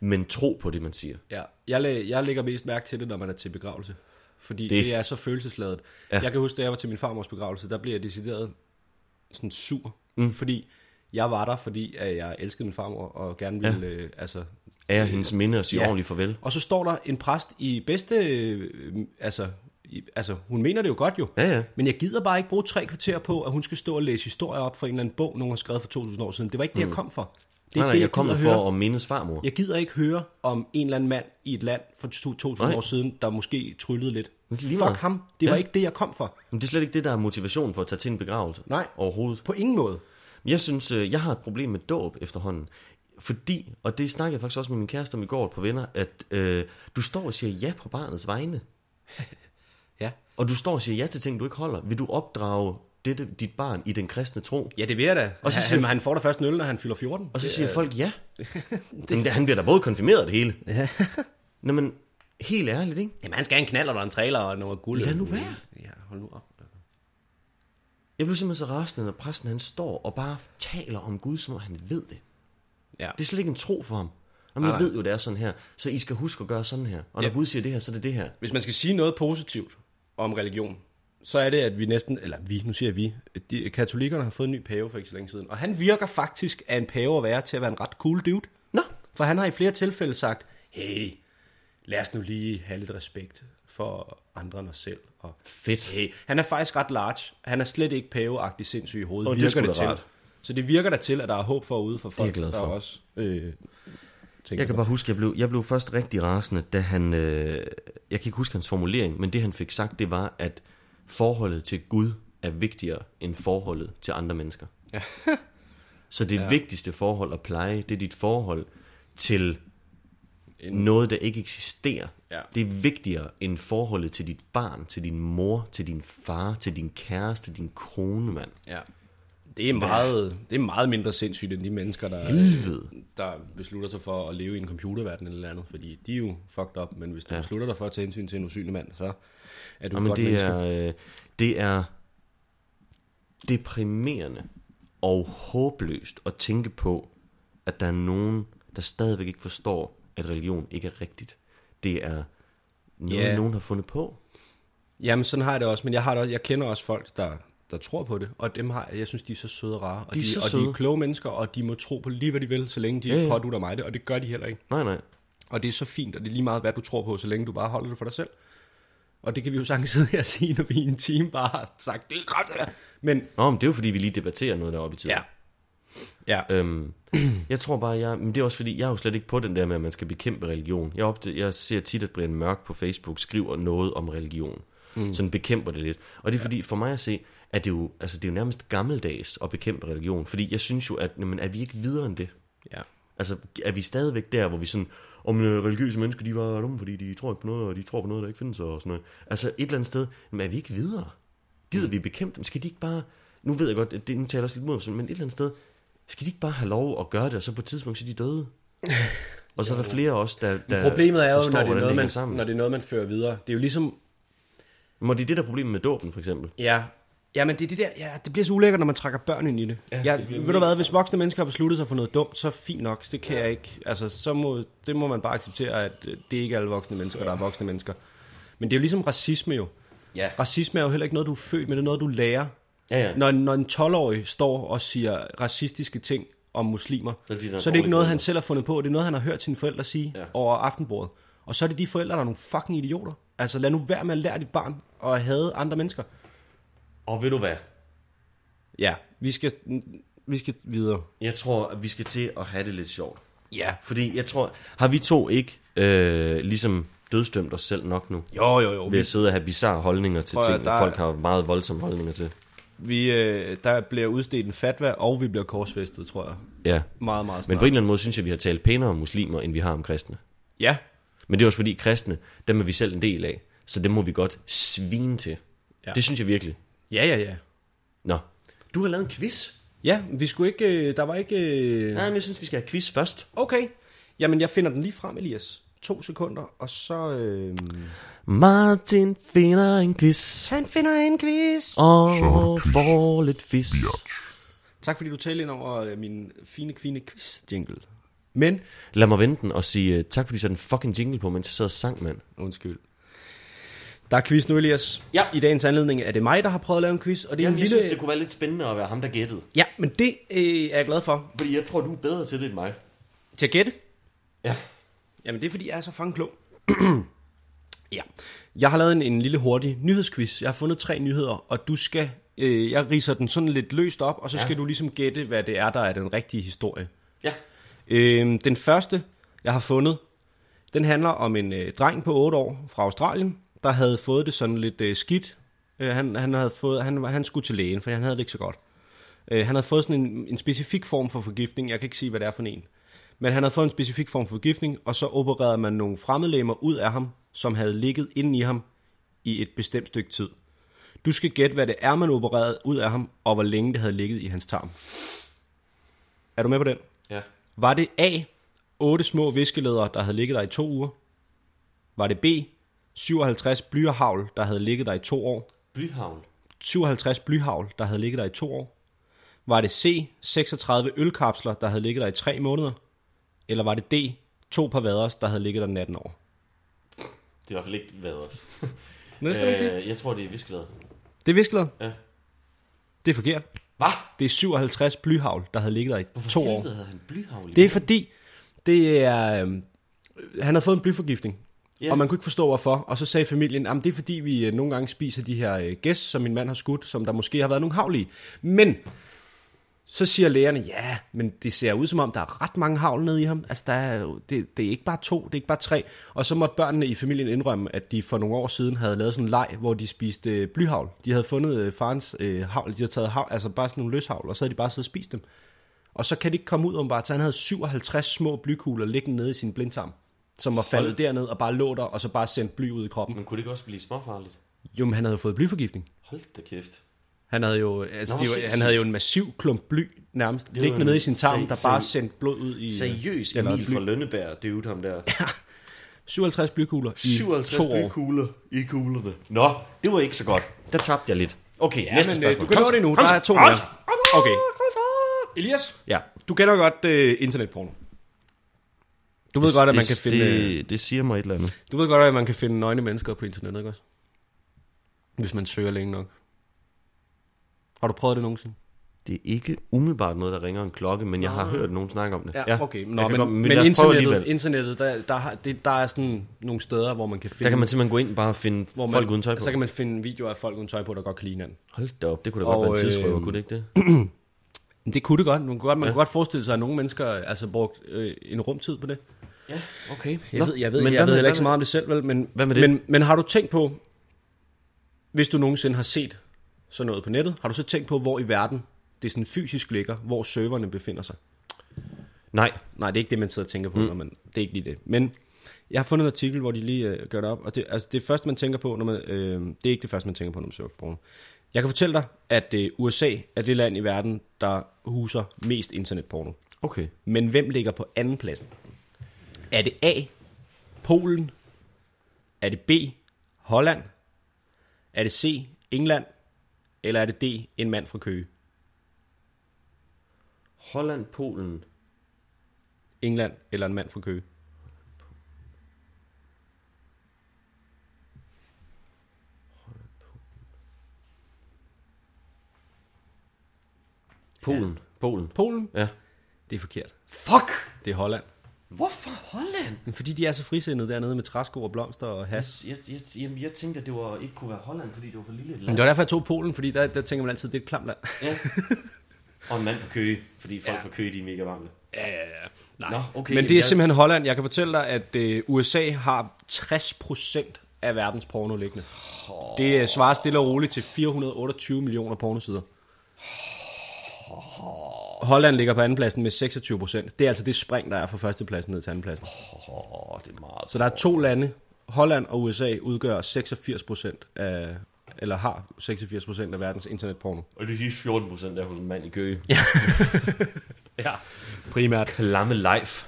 men tro på det, man siger. Ja, jeg, jeg lægger mest mærke til det, når man er til begravelse. Fordi det, Det- er så følelsesladet. Ja. Jeg kan huske, da jeg var til min farmors begravelse, der blev jeg decideret sådan sur. Mm. Fordi jeg var der, fordi at jeg elskede min farmor, og gerne ville, ja. øh, altså... Er hendes minde og sige Ja. ordentligt farvel. Og så står der en præst i bedste... Øh, altså, i, altså, hun mener det jo godt jo. Ja, ja. Men jeg gider bare ikke bruge tre kvarter på, at hun skal stå og læse historier op for en eller anden bog, nogen har skrevet for 2000 år siden. Det var ikke det, jeg kom for. Det er Nej, nej, det, jeg kommer gider høre. for at mindes farmor. Jeg gider ikke høre om en eller anden mand i et land for 2000 Nej. år siden, der måske tryllede lidt. Lige Fuck ham. Det var Ja. ikke det, jeg kom for. Men det er slet ikke det, der er motivation for at tage til en begravelse. Nej. Overhovedet. På ingen måde. Jeg synes, øh, jeg har et problem med dåb efterhånden. Fordi, og det snakkede jeg faktisk også med min kæreste om i går på venner, at øh, du står og siger ja på barnets vegne. *laughs* Ja. Og du står og siger ja til ting, du ikke holder. Vil du opdrage dette, dit barn i den kristne tro? Ja, det vil jeg da. Og så han, siger- han får da først en øl, når han fylder 14. Og så siger folk ja. *laughs* Men han bliver da både konfirmeret det hele. Ja. *laughs* Nå, men helt ærligt, ikke? Jamen, han skal have en knaller og en trailer og noget guld. Lad nu være. Ja, hold nu op. Jeg blev simpelthen så rasende, når præsten han står og bare taler om Gud, som om han ved det. Ja. Det er slet ikke en tro for ham. Jamen, jeg ved jo, det er sådan her. Så I skal huske at gøre sådan her. Og når Ja. Gud siger det her, så er det det her. Hvis man skal sige noget positivt om religion, så er det, at vi næsten, eller vi, nu siger vi, de, katolikkerne har fået en ny pave for ikke så længe siden. Og han virker faktisk af en pave at være til at være en ret cool dude. Nå, For han har i flere tilfælde sagt, hey, lad os nu lige have lidt respekt for andre end os selv. Og fedt. hey, han er faktisk ret large. Han er slet ikke paveagtig sindssyg i hovedet. Det er virker da det til. rart. Så det virker der til, at der er håb forude for folk, jeg glad der for. også øh, tænker Jeg kan bare huske, jeg blev, jeg blev først rigtig rasende, da han... Øh, jeg kan ikke huske hans formulering, men det han fik sagt, det var, at forholdet til Gud er vigtigere end forholdet til andre mennesker. Ja. *laughs* Så det ja. vigtigste forhold at pleje, det er dit forhold til noget, der ikke eksisterer. Ja. Det er vigtigere end forholdet til dit barn, til din mor, til din far, til din kæreste, din kone, mand. Ja. Det er, meget, det er meget mindre sindssygt end de mennesker, der, Helvede. der beslutter sig for at leve i en computerverden eller andet. Fordi de er jo fucked up, men hvis du ja. Beslutter dig for at tage hensyn til en usynlig mand, så er du Jamen, godt det menneske. er, øh, det er deprimerende og håbløst at tænke på, at der er nogen, der stadigvæk ikke forstår, at religion ikke er rigtigt. Det er noget, Ja. nogen har fundet på. Jamen, sådan har jeg det også, men jeg, har det også, jeg kender også folk, der, der tror på det, og dem har, jeg synes, de er så søde og rare. Og De er de, så og de søde. er kloge mennesker, og de må tro på lige, hvad de vil, så længe de Ja, ikke ja. pådutter mig det, og det gør de heller ikke. Nej, nej. Og det er så fint, og det er lige meget, hvad du tror på, så længe du bare holder det for dig selv. Og det kan vi jo sagtens *laughs* sidde her og sige, når vi i en time bare har sagt, det er kraftigt. Men Nå, men det er jo fordi, vi lige debatterer noget deroppe i tiden. ja, ja, Øhm, jeg tror bare, jeg, men det er også fordi, jeg er jo slet ikke på den der med, at man skal bekæmpe religion. Jeg, opd- jeg ser tit, at Brian Mørk på Facebook skriver noget om religion. Mm. Sådan bekæmper det lidt. Og det er fordi, for mig at se, at det jo, altså det er jo nærmest gammeldags at bekæmpe religion. Fordi jeg synes jo, at jamen, er vi ikke videre end det? ja. Altså, er vi stadigvæk der, hvor vi sådan, om øh, religiøse mennesker, de var dumme, fordi de tror ikke på noget, og de tror på noget, der ikke findes, og sådan noget. Altså, et eller andet sted, men er vi ikke videre? Gider vi bekæmpe dem? Skal de ikke bare, nu ved jeg godt, at det nu taler jeg også lidt mod, dem, men et eller andet sted, skal de ikke bare have lov at gøre det, og så på et tidspunkt, så er de døde? *laughs* Og så er der flere også, der, der Problemet er jo, forstår, når det er, noget, man, sammen. når det er noget, man fører videre. Det er jo ligesom, Må det er det, der er problemet med dåben, for eksempel? Ja, ja men det er det der, ja, det bliver så ulækkert, når man trækker børn ind i det. Ja, Ja, det ved du hvad, hvis voksne mennesker har besluttet sig for noget dumt, så fint nok, det kan jeg ikke, altså så må, det må man bare acceptere, at øh, det er ikke alle voksne mennesker, der er voksne mennesker. Men det er jo ligesom racisme jo. Ja. Racisme er jo heller ikke noget, du er født med, det er noget, du lærer. Ja, ja. Når, når en 12-årig står og siger racistiske ting om muslimer, Så er det er så er det ikke noget, han selv har fundet på, det er noget, han har hørt sine forældre sige Ja. ja. over aftenbordet. Og så er det de forældre, der er nogle fucking idioter. Altså lad nu være med at lære dit barn at hade andre mennesker. Og ved du hvad? Ja, vi skal, vi skal videre. Jeg tror, at vi skal til at have det lidt sjovt. Ja. Fordi jeg tror, har vi to ikke øh, ligesom dødstømt os selv nok nu? Jo, jo, jo. Ved Vi, at sidde og have bizarre holdninger til Prøv ting, der er- folk har meget voldsomme holdninger til. vi, øh, der bliver udstedt en fatwa, og vi bliver korsfæstet, tror jeg. Ja. Meget, meget Men snart. på en eller anden måde synes jeg, vi har talt pænere om muslimer, end vi har om kristne. Ja. Men det er også fordi, kristne, dem er vi selv en del af. Så dem må vi godt svine til. Ja. Det synes jeg virkelig. Ja, ja, ja. Nå, du har lavet en quiz. Ja, vi skulle ikke, øh, der var ikke... øh, Nej, men jeg synes, vi skal have quiz først. Okay. Jamen, jeg finder den lige frem, Elias. To sekunder, og så... Øh... Martin finder en quiz, Han finder en quiz. og quiz. får lidt fisk. Tak fordi du talte ind over øh, min fine, fine quiz-jingle. Men, Lad mig vente den og sige uh, tak, fordi du satte en fucking jingle på, mens jeg sad og sang, mand. undskyld. Der er quiz nu, Elias. Ja. I dagens anledning er det mig, der har prøvet at lave en quiz, og det er Jamen, en jeg lille... synes, det kunne være lidt spændende at være ham, der gættede. Ja, men det øh, er jeg glad for. Fordi jeg tror, du er bedre til det end mig. Til at gætte? Ja. Jamen, det er fordi, jeg er så fangen klog. *clears throat* ja. Jeg har lavet en, en lille hurtig nyhedsquiz. Jeg har fundet tre nyheder, og du skal... Øh, jeg riser den sådan lidt løst op, og så Ja. skal du ligesom gætte, hvad det er, der er den rigtige historie. Ja. Øh, den første, jeg har fundet, den handler om en øh, dreng på 8 år fra Australien, der havde fået det sådan lidt øh, skidt. Øh, han, han, havde fået, han, han skulle til lægen, for han havde det ikke så godt. Øh, han havde fået sådan en, en specifik form for forgiftning. Jeg kan ikke sige, hvad det er for en. Men han havde fået en specifik form for forgiftning, og så opererede man nogle fremmedlemmer ud af ham, som havde ligget inde i ham i et bestemt stykke tid. Du skal gætte, hvad det er, man opererede ud af ham, og hvor længe det havde ligget i hans tarm. Er du med på den? Ja. Var det A, 8 små viskelæder, der havde ligget der i to uger? Var det B, 57 blyerhavl, der havde ligget der i to år? Blyhavn. 57 blyhavl, der havde ligget der i to år? Var det C, 36 ølkapsler, der havde ligget der i tre måneder? Eller var det D, to par vaders, der havde ligget der 18 år? Det er i hvert fald ikke vaders. Det skal man sige. øh, jeg tror, det er viskelæder. Det er viskelæder. Ja. Det er forkert. Hvad? Det er 57 blyhavl, der havde ligget der i to år. Helvede havde han blyhavl? Det er fordi, det er, øhm, han havde fået en blyforgiftning. Yeah. Og man kunne ikke forstå hvorfor. Og så sagde familien, at det er fordi, vi øh, nogle gange spiser de her øh, gæs, som min mand har skudt, som der måske har været nogle havl i. Men så siger lægerne, ja, men det ser ud som om, der er ret mange havl nede i ham. Altså, der er, det, det er ikke bare to, det er ikke bare tre. Og så måtte børnene i familien indrømme, at de for nogle år siden havde lavet sådan en leg, hvor de spiste øh, blyhavl. De havde fundet øh, farens øh, havl, de havde taget havl, altså bare sådan nogle løshavl, og så havde de bare siddet og spist dem. Og så kan det ikke komme ud om bare, så han havde 57 små blykugler liggende nede i sin blindtarm, som var faldet derned og bare lå der, og så bare sendt bly ud i kroppen. Men kunne det ikke også blive småfarligt? Jo, men han havde jo fået blyforgiftning. Hold da kæft. Han havde jo, altså, Nå, det var, han havde jo en massiv klump bly nærmest jo liggende en nede i sin tarm, der bare sendte blod ud i... Seriøs eller Emil bly. fra Lønneberg, det er jo ham der. 57 blykugler i 57 to år. blykugler i kuglerne. Nå, det var ikke så godt. Der tabte jeg lidt. Okay, Ja, næste men øh, spørgsmål. du kan nå det nu. kom Der er to kom mere. Okay. Elias? Ja, Du kender godt øh, internetporno. Du ved godt, at man kan det, finde... øh, Det, det siger mig et eller andet. Du ved godt, at man kan finde nøgne mennesker på internettet, ikke også? Hvis man søger længe nok. Har du prøvet det nogensinde? Det er ikke umiddelbart noget, der ringer en klokke, men jeg har hørt nogen snakke om det. Ja, okay. Nå, kan men, godt- men, men internettet, alligevel. internettet der, der, har, det, der er sådan nogle steder, hvor man kan finde... Der kan man simpelthen gå ind og bare finde hvor man, folk uden tøj på. Så kan man finde videoer af folk uden tøj på, der godt kan lide hinanden. Hold da op, det kunne da Og, godt være en tidsrøver, øh, kunne det ikke det? *clears throat* Det kunne det godt. Man kunne godt, man Ja. kunne godt forestille sig, at nogle mennesker altså brugt øh, en rumtid på det. Ja, okay. Jeg ved, jeg ved, men jeg ved heller ikke så meget om det selv, vel? Men, Hvad med det? Men, men har du tænkt på, hvis du nogensinde har set sådan noget på nettet, har du så tænkt på, hvor i verden det sådan fysisk ligger, hvor serverne befinder sig? Nej, Nej, det er ikke det, man sidder og tænker på, mm. når man, det er ikke lige det. Men jeg har fundet en artikel, hvor de lige øh, gør det op, og det, altså, det første, man tænker på, når man, øh, det er ikke det første, man tænker på, når man søger på porno. Jeg kan fortælle dig, at øh, USA er det land i verden, der huser mest internetporno. okay. Men hvem ligger på anden pladsen? Er det A, Polen? Er det B, Holland? Er det C, England? Eller er det D, en mand fra Køge? Holland, Polen. England eller en mand fra Køge? Polen. Polen. Polen? Ja. Det er forkert. Fuck! Det er Holland. Hvorfor Holland? Men fordi de er så frisindede dernede med træsko og blomster og has. Jeg, jeg, jeg, jeg tænkte, at det var, ikke kunne være Holland, fordi det var for lille et Men land. det var derfor, jeg tog Polen, fordi der, der tænker man altid, det er et klamt land. Ja. *laughs* Og en mand fra Køge, fordi folk fra Køge, de er mega varme. Ja, ja, ja. Nej. Nå, okay, Men det er jeg- simpelthen Holland. Jeg kan fortælle dig, at øh, USA har 60% af verdens porno liggende. Det øh, svarer stille og roligt til 428 millioner pornosider. Holland ligger på andenpladsen med 26 procent. Det er altså det spring, der er fra førstepladsen ned til andenpladsen. Åh, oh, det er meget. Så der er to lande. Holland og USA udgør 86 procent af, eller har 86 procent af verdens internetporno. Og de sidste 14 procent er hos en mand i Køge. *laughs* Ja, primært. Klamme life.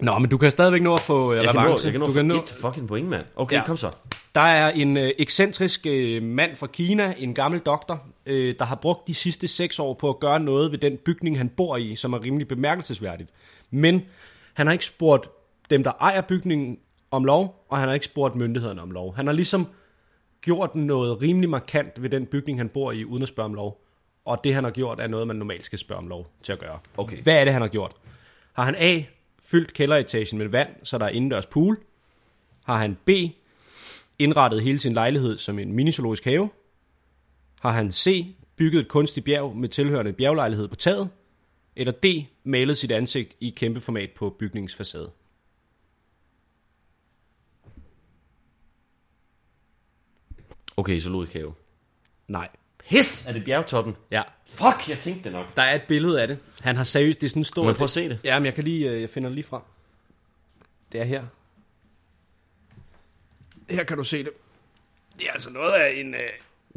Nå, men du kan stadigvæk nå at få Jeg kan nå, jeg kan nå du kan nå, et fucking point, mand. Okay, Ja. kom så. Der er en øh, ekscentrisk øh, mand fra Kina, en gammel doktor, øh, der har brugt de sidste seks år på at gøre noget ved den bygning, han bor i, som er rimelig bemærkelsesværdigt. Men han har ikke spurgt dem, der ejer bygningen om lov, og han har ikke spurgt myndighederne om lov. Han har ligesom gjort noget rimelig markant ved den bygning, han bor i, uden at spørge om lov. Og det, han har gjort, er noget, man normalt skal spørge om lov til at gøre. Okay. Hvad er det, han har gjort? Har han A. Fyldt kælderetagen med vand, så der er indendørs pool? Har han B. Indrettet hele sin lejlighed som en minizoologisk have? Har han C. Bygget et kunstigt bjerg med tilhørende bjerglejlighed på taget? Eller D. Malet sit ansigt i kæmpe format på bygningens facade? Okay, zoologisk have. Nej. Pis! Er det bjergtoppen? Ja. Fuck, jeg tænkte det nok. Der er et billede af det. Han har seriøst, det er sådan en stor... Må jeg prøve at se det? Ja, men jeg kan lige, øh, jeg finder det lige frem. Det er her. Her kan du se det. Det er altså noget af en...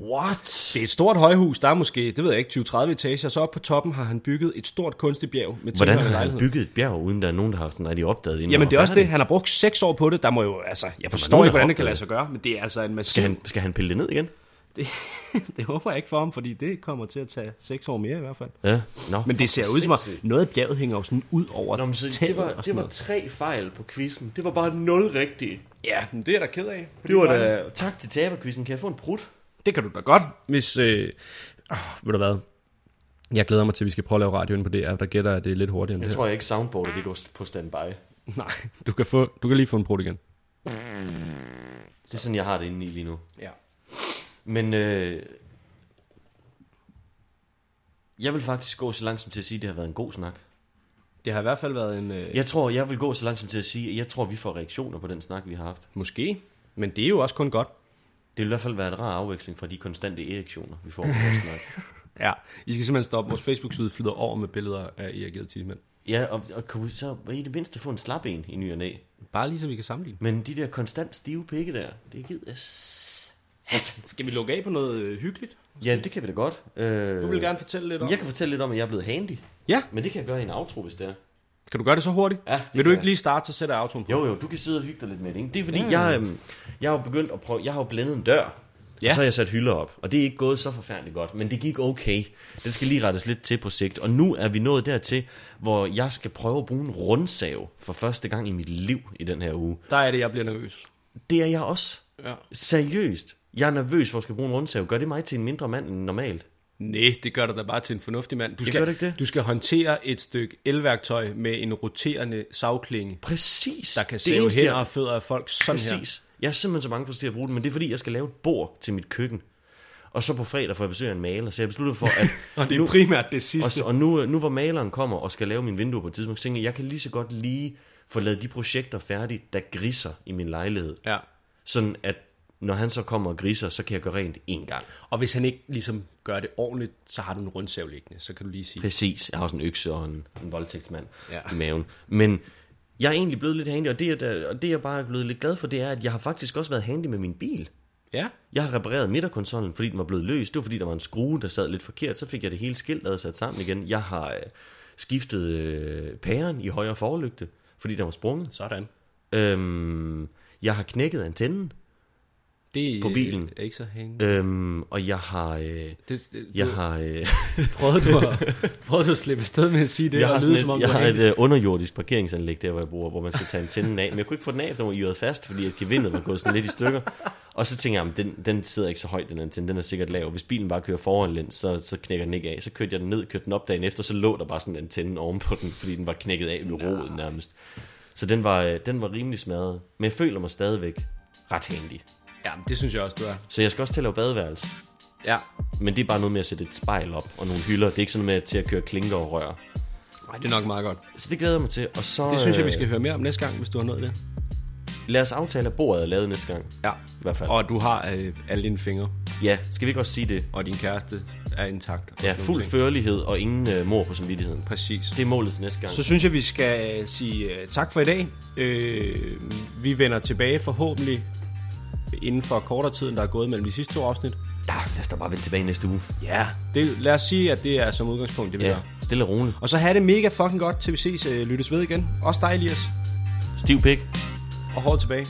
What? det er et stort højhus, der er måske, det ved jeg ikke, 20-30 etager. Så oppe på toppen har han bygget et stort kunstigt bjerg med Hvordan har han bygget et bjerg, uden der er nogen, der har sådan rigtig opdaget det? Jamen det er også det, han har brugt 6 år på det. Der må jo, altså, jeg forstår ikke, hvordan det kan lade sig gøre, men det er altså en massiv... Skal han, skal han pille det ned igen? *laughs* Det, det håber jeg ikke for ham, fordi det kommer til at tage 6 år mere i hvert fald. Ja. Nå, Men det ser ud som, at noget af bjerget hænger jo sådan ud over Nå, men så, det, var, det var tre fejl på quizzen. Det var bare nul rigtige. Ja, men det er jeg da ked af. Det var da... Tak til taberquizzen. Kan jeg få en prut? Det kan du da godt, hvis... Øh, øh, ved du hvad? Jeg glæder mig til, at vi skal prøve at lave radioen på DR. Der gætter jeg, at det er lidt hurtigere end Jeg det tror jeg ikke soundboardet, det går på standby. *laughs* Nej, du kan, få, du kan lige få en brud igen. Det er sådan, jeg har det inde i lige nu. Ja. Men øh, jeg vil faktisk gå så langsomt til at sige, at det har været en god snak. Det har i hvert fald været en... Øh, Jeg tror, jeg vil gå så langsomt til at sige, at jeg tror, vi får reaktioner på den snak, vi har haft. Måske, men det er jo også kun godt. Det vil i hvert fald være en rar afveksling fra de konstante erektioner, vi får på vores snak. *laughs* Ja, I skal simpelthen stoppe. Vores Facebook-side flyder over med billeder af Erik Thielmann. Ja, og, og kan vi så i det mindste få en slap en i ny og næ. Bare lige så vi kan sammenligne. Men de der konstant stive pikke der, det gider jeg. Skal vi lukke af på noget øh, hyggeligt? Ja, det kan vi da godt. Øh, Du vil gerne fortælle lidt om. Jeg kan fortælle lidt om, at jeg er blevet handy. Ja, Men det kan jeg gøre i en outro, hvis det er. Kan du gøre det så hurtigt? Ja, det Vil du ikke jeg. lige starte, så sætter jeg autoen på? Jo, jo, du kan sidde og hygge dig lidt med det. Ikke? Det er fordi, mm. jeg, øhm, jeg har jo begyndt at prøve, jeg har jo blændet en dør Ja. Og så har jeg sat hylder op, og det er ikke gået så forfærdeligt godt, men det gik okay. Den skal lige rettes lidt til på sigt, og nu er vi nået dertil, hvor jeg skal prøve at bruge en rundsav for første gang i mit liv i den her uge. Der er det, jeg bliver nervøs. Det er jeg også. Ja. Seriøst. Jeg er nervøs for at skal bruge en rundsav. Gør det mig til en mindre mand end normalt? Nej, det gør dig da bare til en fornuftig mand. Du skal, det ikke det? du skal håndtere et stykke elværktøj med en roterende savklinge, Præcis. der kan Det save hænder og fødder af folk sådan her. Præcis. Jeg er simpelthen så bange for at bruge den, men det er fordi, jeg skal lave et bord til mit køkken. Og så på fredag får jeg besøg af en maler, så jeg beslutter for, at... *laughs* Og det er primært det og, sidste. så- og nu, nu hvor maleren kommer og skal lave min vindue på et tidspunkt, så tænker jeg, jeg kan lige så godt lige få lavet de projekter færdige, der griser i min lejlighed. Ja. Sådan at når han så kommer og griser, så kan jeg gøre rent en gang. Og hvis han ikke ligesom gør det ordentligt, så har du en rundsav liggende, så kan du lige sige. Præcis. Jeg har også en økse og en, en voldtægtsmand Ja. i maven. Men jeg er egentlig blevet lidt handy, og det, er, da- og det jeg bare er blevet lidt glad for, det er, at jeg har faktisk også været handy med min bil. Ja. Jeg har repareret midterkonsollen, fordi den var blevet løs. Det var fordi, der var en skrue, der sad lidt forkert. Så fik jeg det hele skilt og sat sammen igen. Jeg har øh, skiftet øh, pæren i højre forlygte, fordi der var sprunget. Sådan. Øhm, jeg har knækket antennen, Det På bilen. er ikke så hængende. øhm, og jeg har... Øh, Det, det, jeg du, har, øh, *laughs* prøvede, du at, prøvede du at slippe afsted med at sige det, jeg har, lyde sådan som om et, jeg har et øh, underjordisk parkeringsanlæg der, hvor jeg bor, hvor man skal tage antennen af. Men jeg kunne ikke få den af, for den var yret fast, fordi at gevindet var gået sådan lidt i stykker. Og så tænkte jeg, at den, den sidder ikke så højt, den antenne, den er sikkert lav. Hvis bilen bare kører foranlæns, så, så knækker den ikke af. Så kørte jeg den ned, kørte den op dagen efter, så lå der bare sådan en antenne ovenpå den, fordi den var knækket af ved roden nærmest. Så den var, øh, den var rimelig smadret. Men jeg føler mig stadigvæk ret handy. Ja, det synes jeg også, du er. Så jeg skal også til at lave badeværelse. Ja. Men det er bare noget med at sætte et spejl op og nogle hylder. Det er ikke sådan noget med til at køre klinker og rør. Nej, det er nok meget godt. Så det glæder jeg mig til. Og så, Det synes jeg, vi øh, skal høre mere om næste gang, hvis du har nået det. Lad os aftale, at bordet er lavet næste gang. Ja. I hvert fald. Og du har øh, alle dine fingre, Ja, skal vi ikke også sige det? og din kæreste er intakt. Ja, fuld ting. førlighed og ingen øh, mor på samvittigheden. Præcis. Det er målet til næste gang. Så synes jeg, vi skal øh, sige uh, tak for i dag. Uh, vi vender tilbage forhåbentlig inden for kortere tid, end der er gået mellem de sidste to afsnit. Ja, lad os da bare vende tilbage næste uge. Ja. Det, lad os sige, at det er som udgangspunkt, det vi Ja, gør. stille og roligt. Og så have det mega fucking godt, til vi ses uh, lyttes ved igen. Også dig, Elias. Stiv pik. Og hårdt tilbage.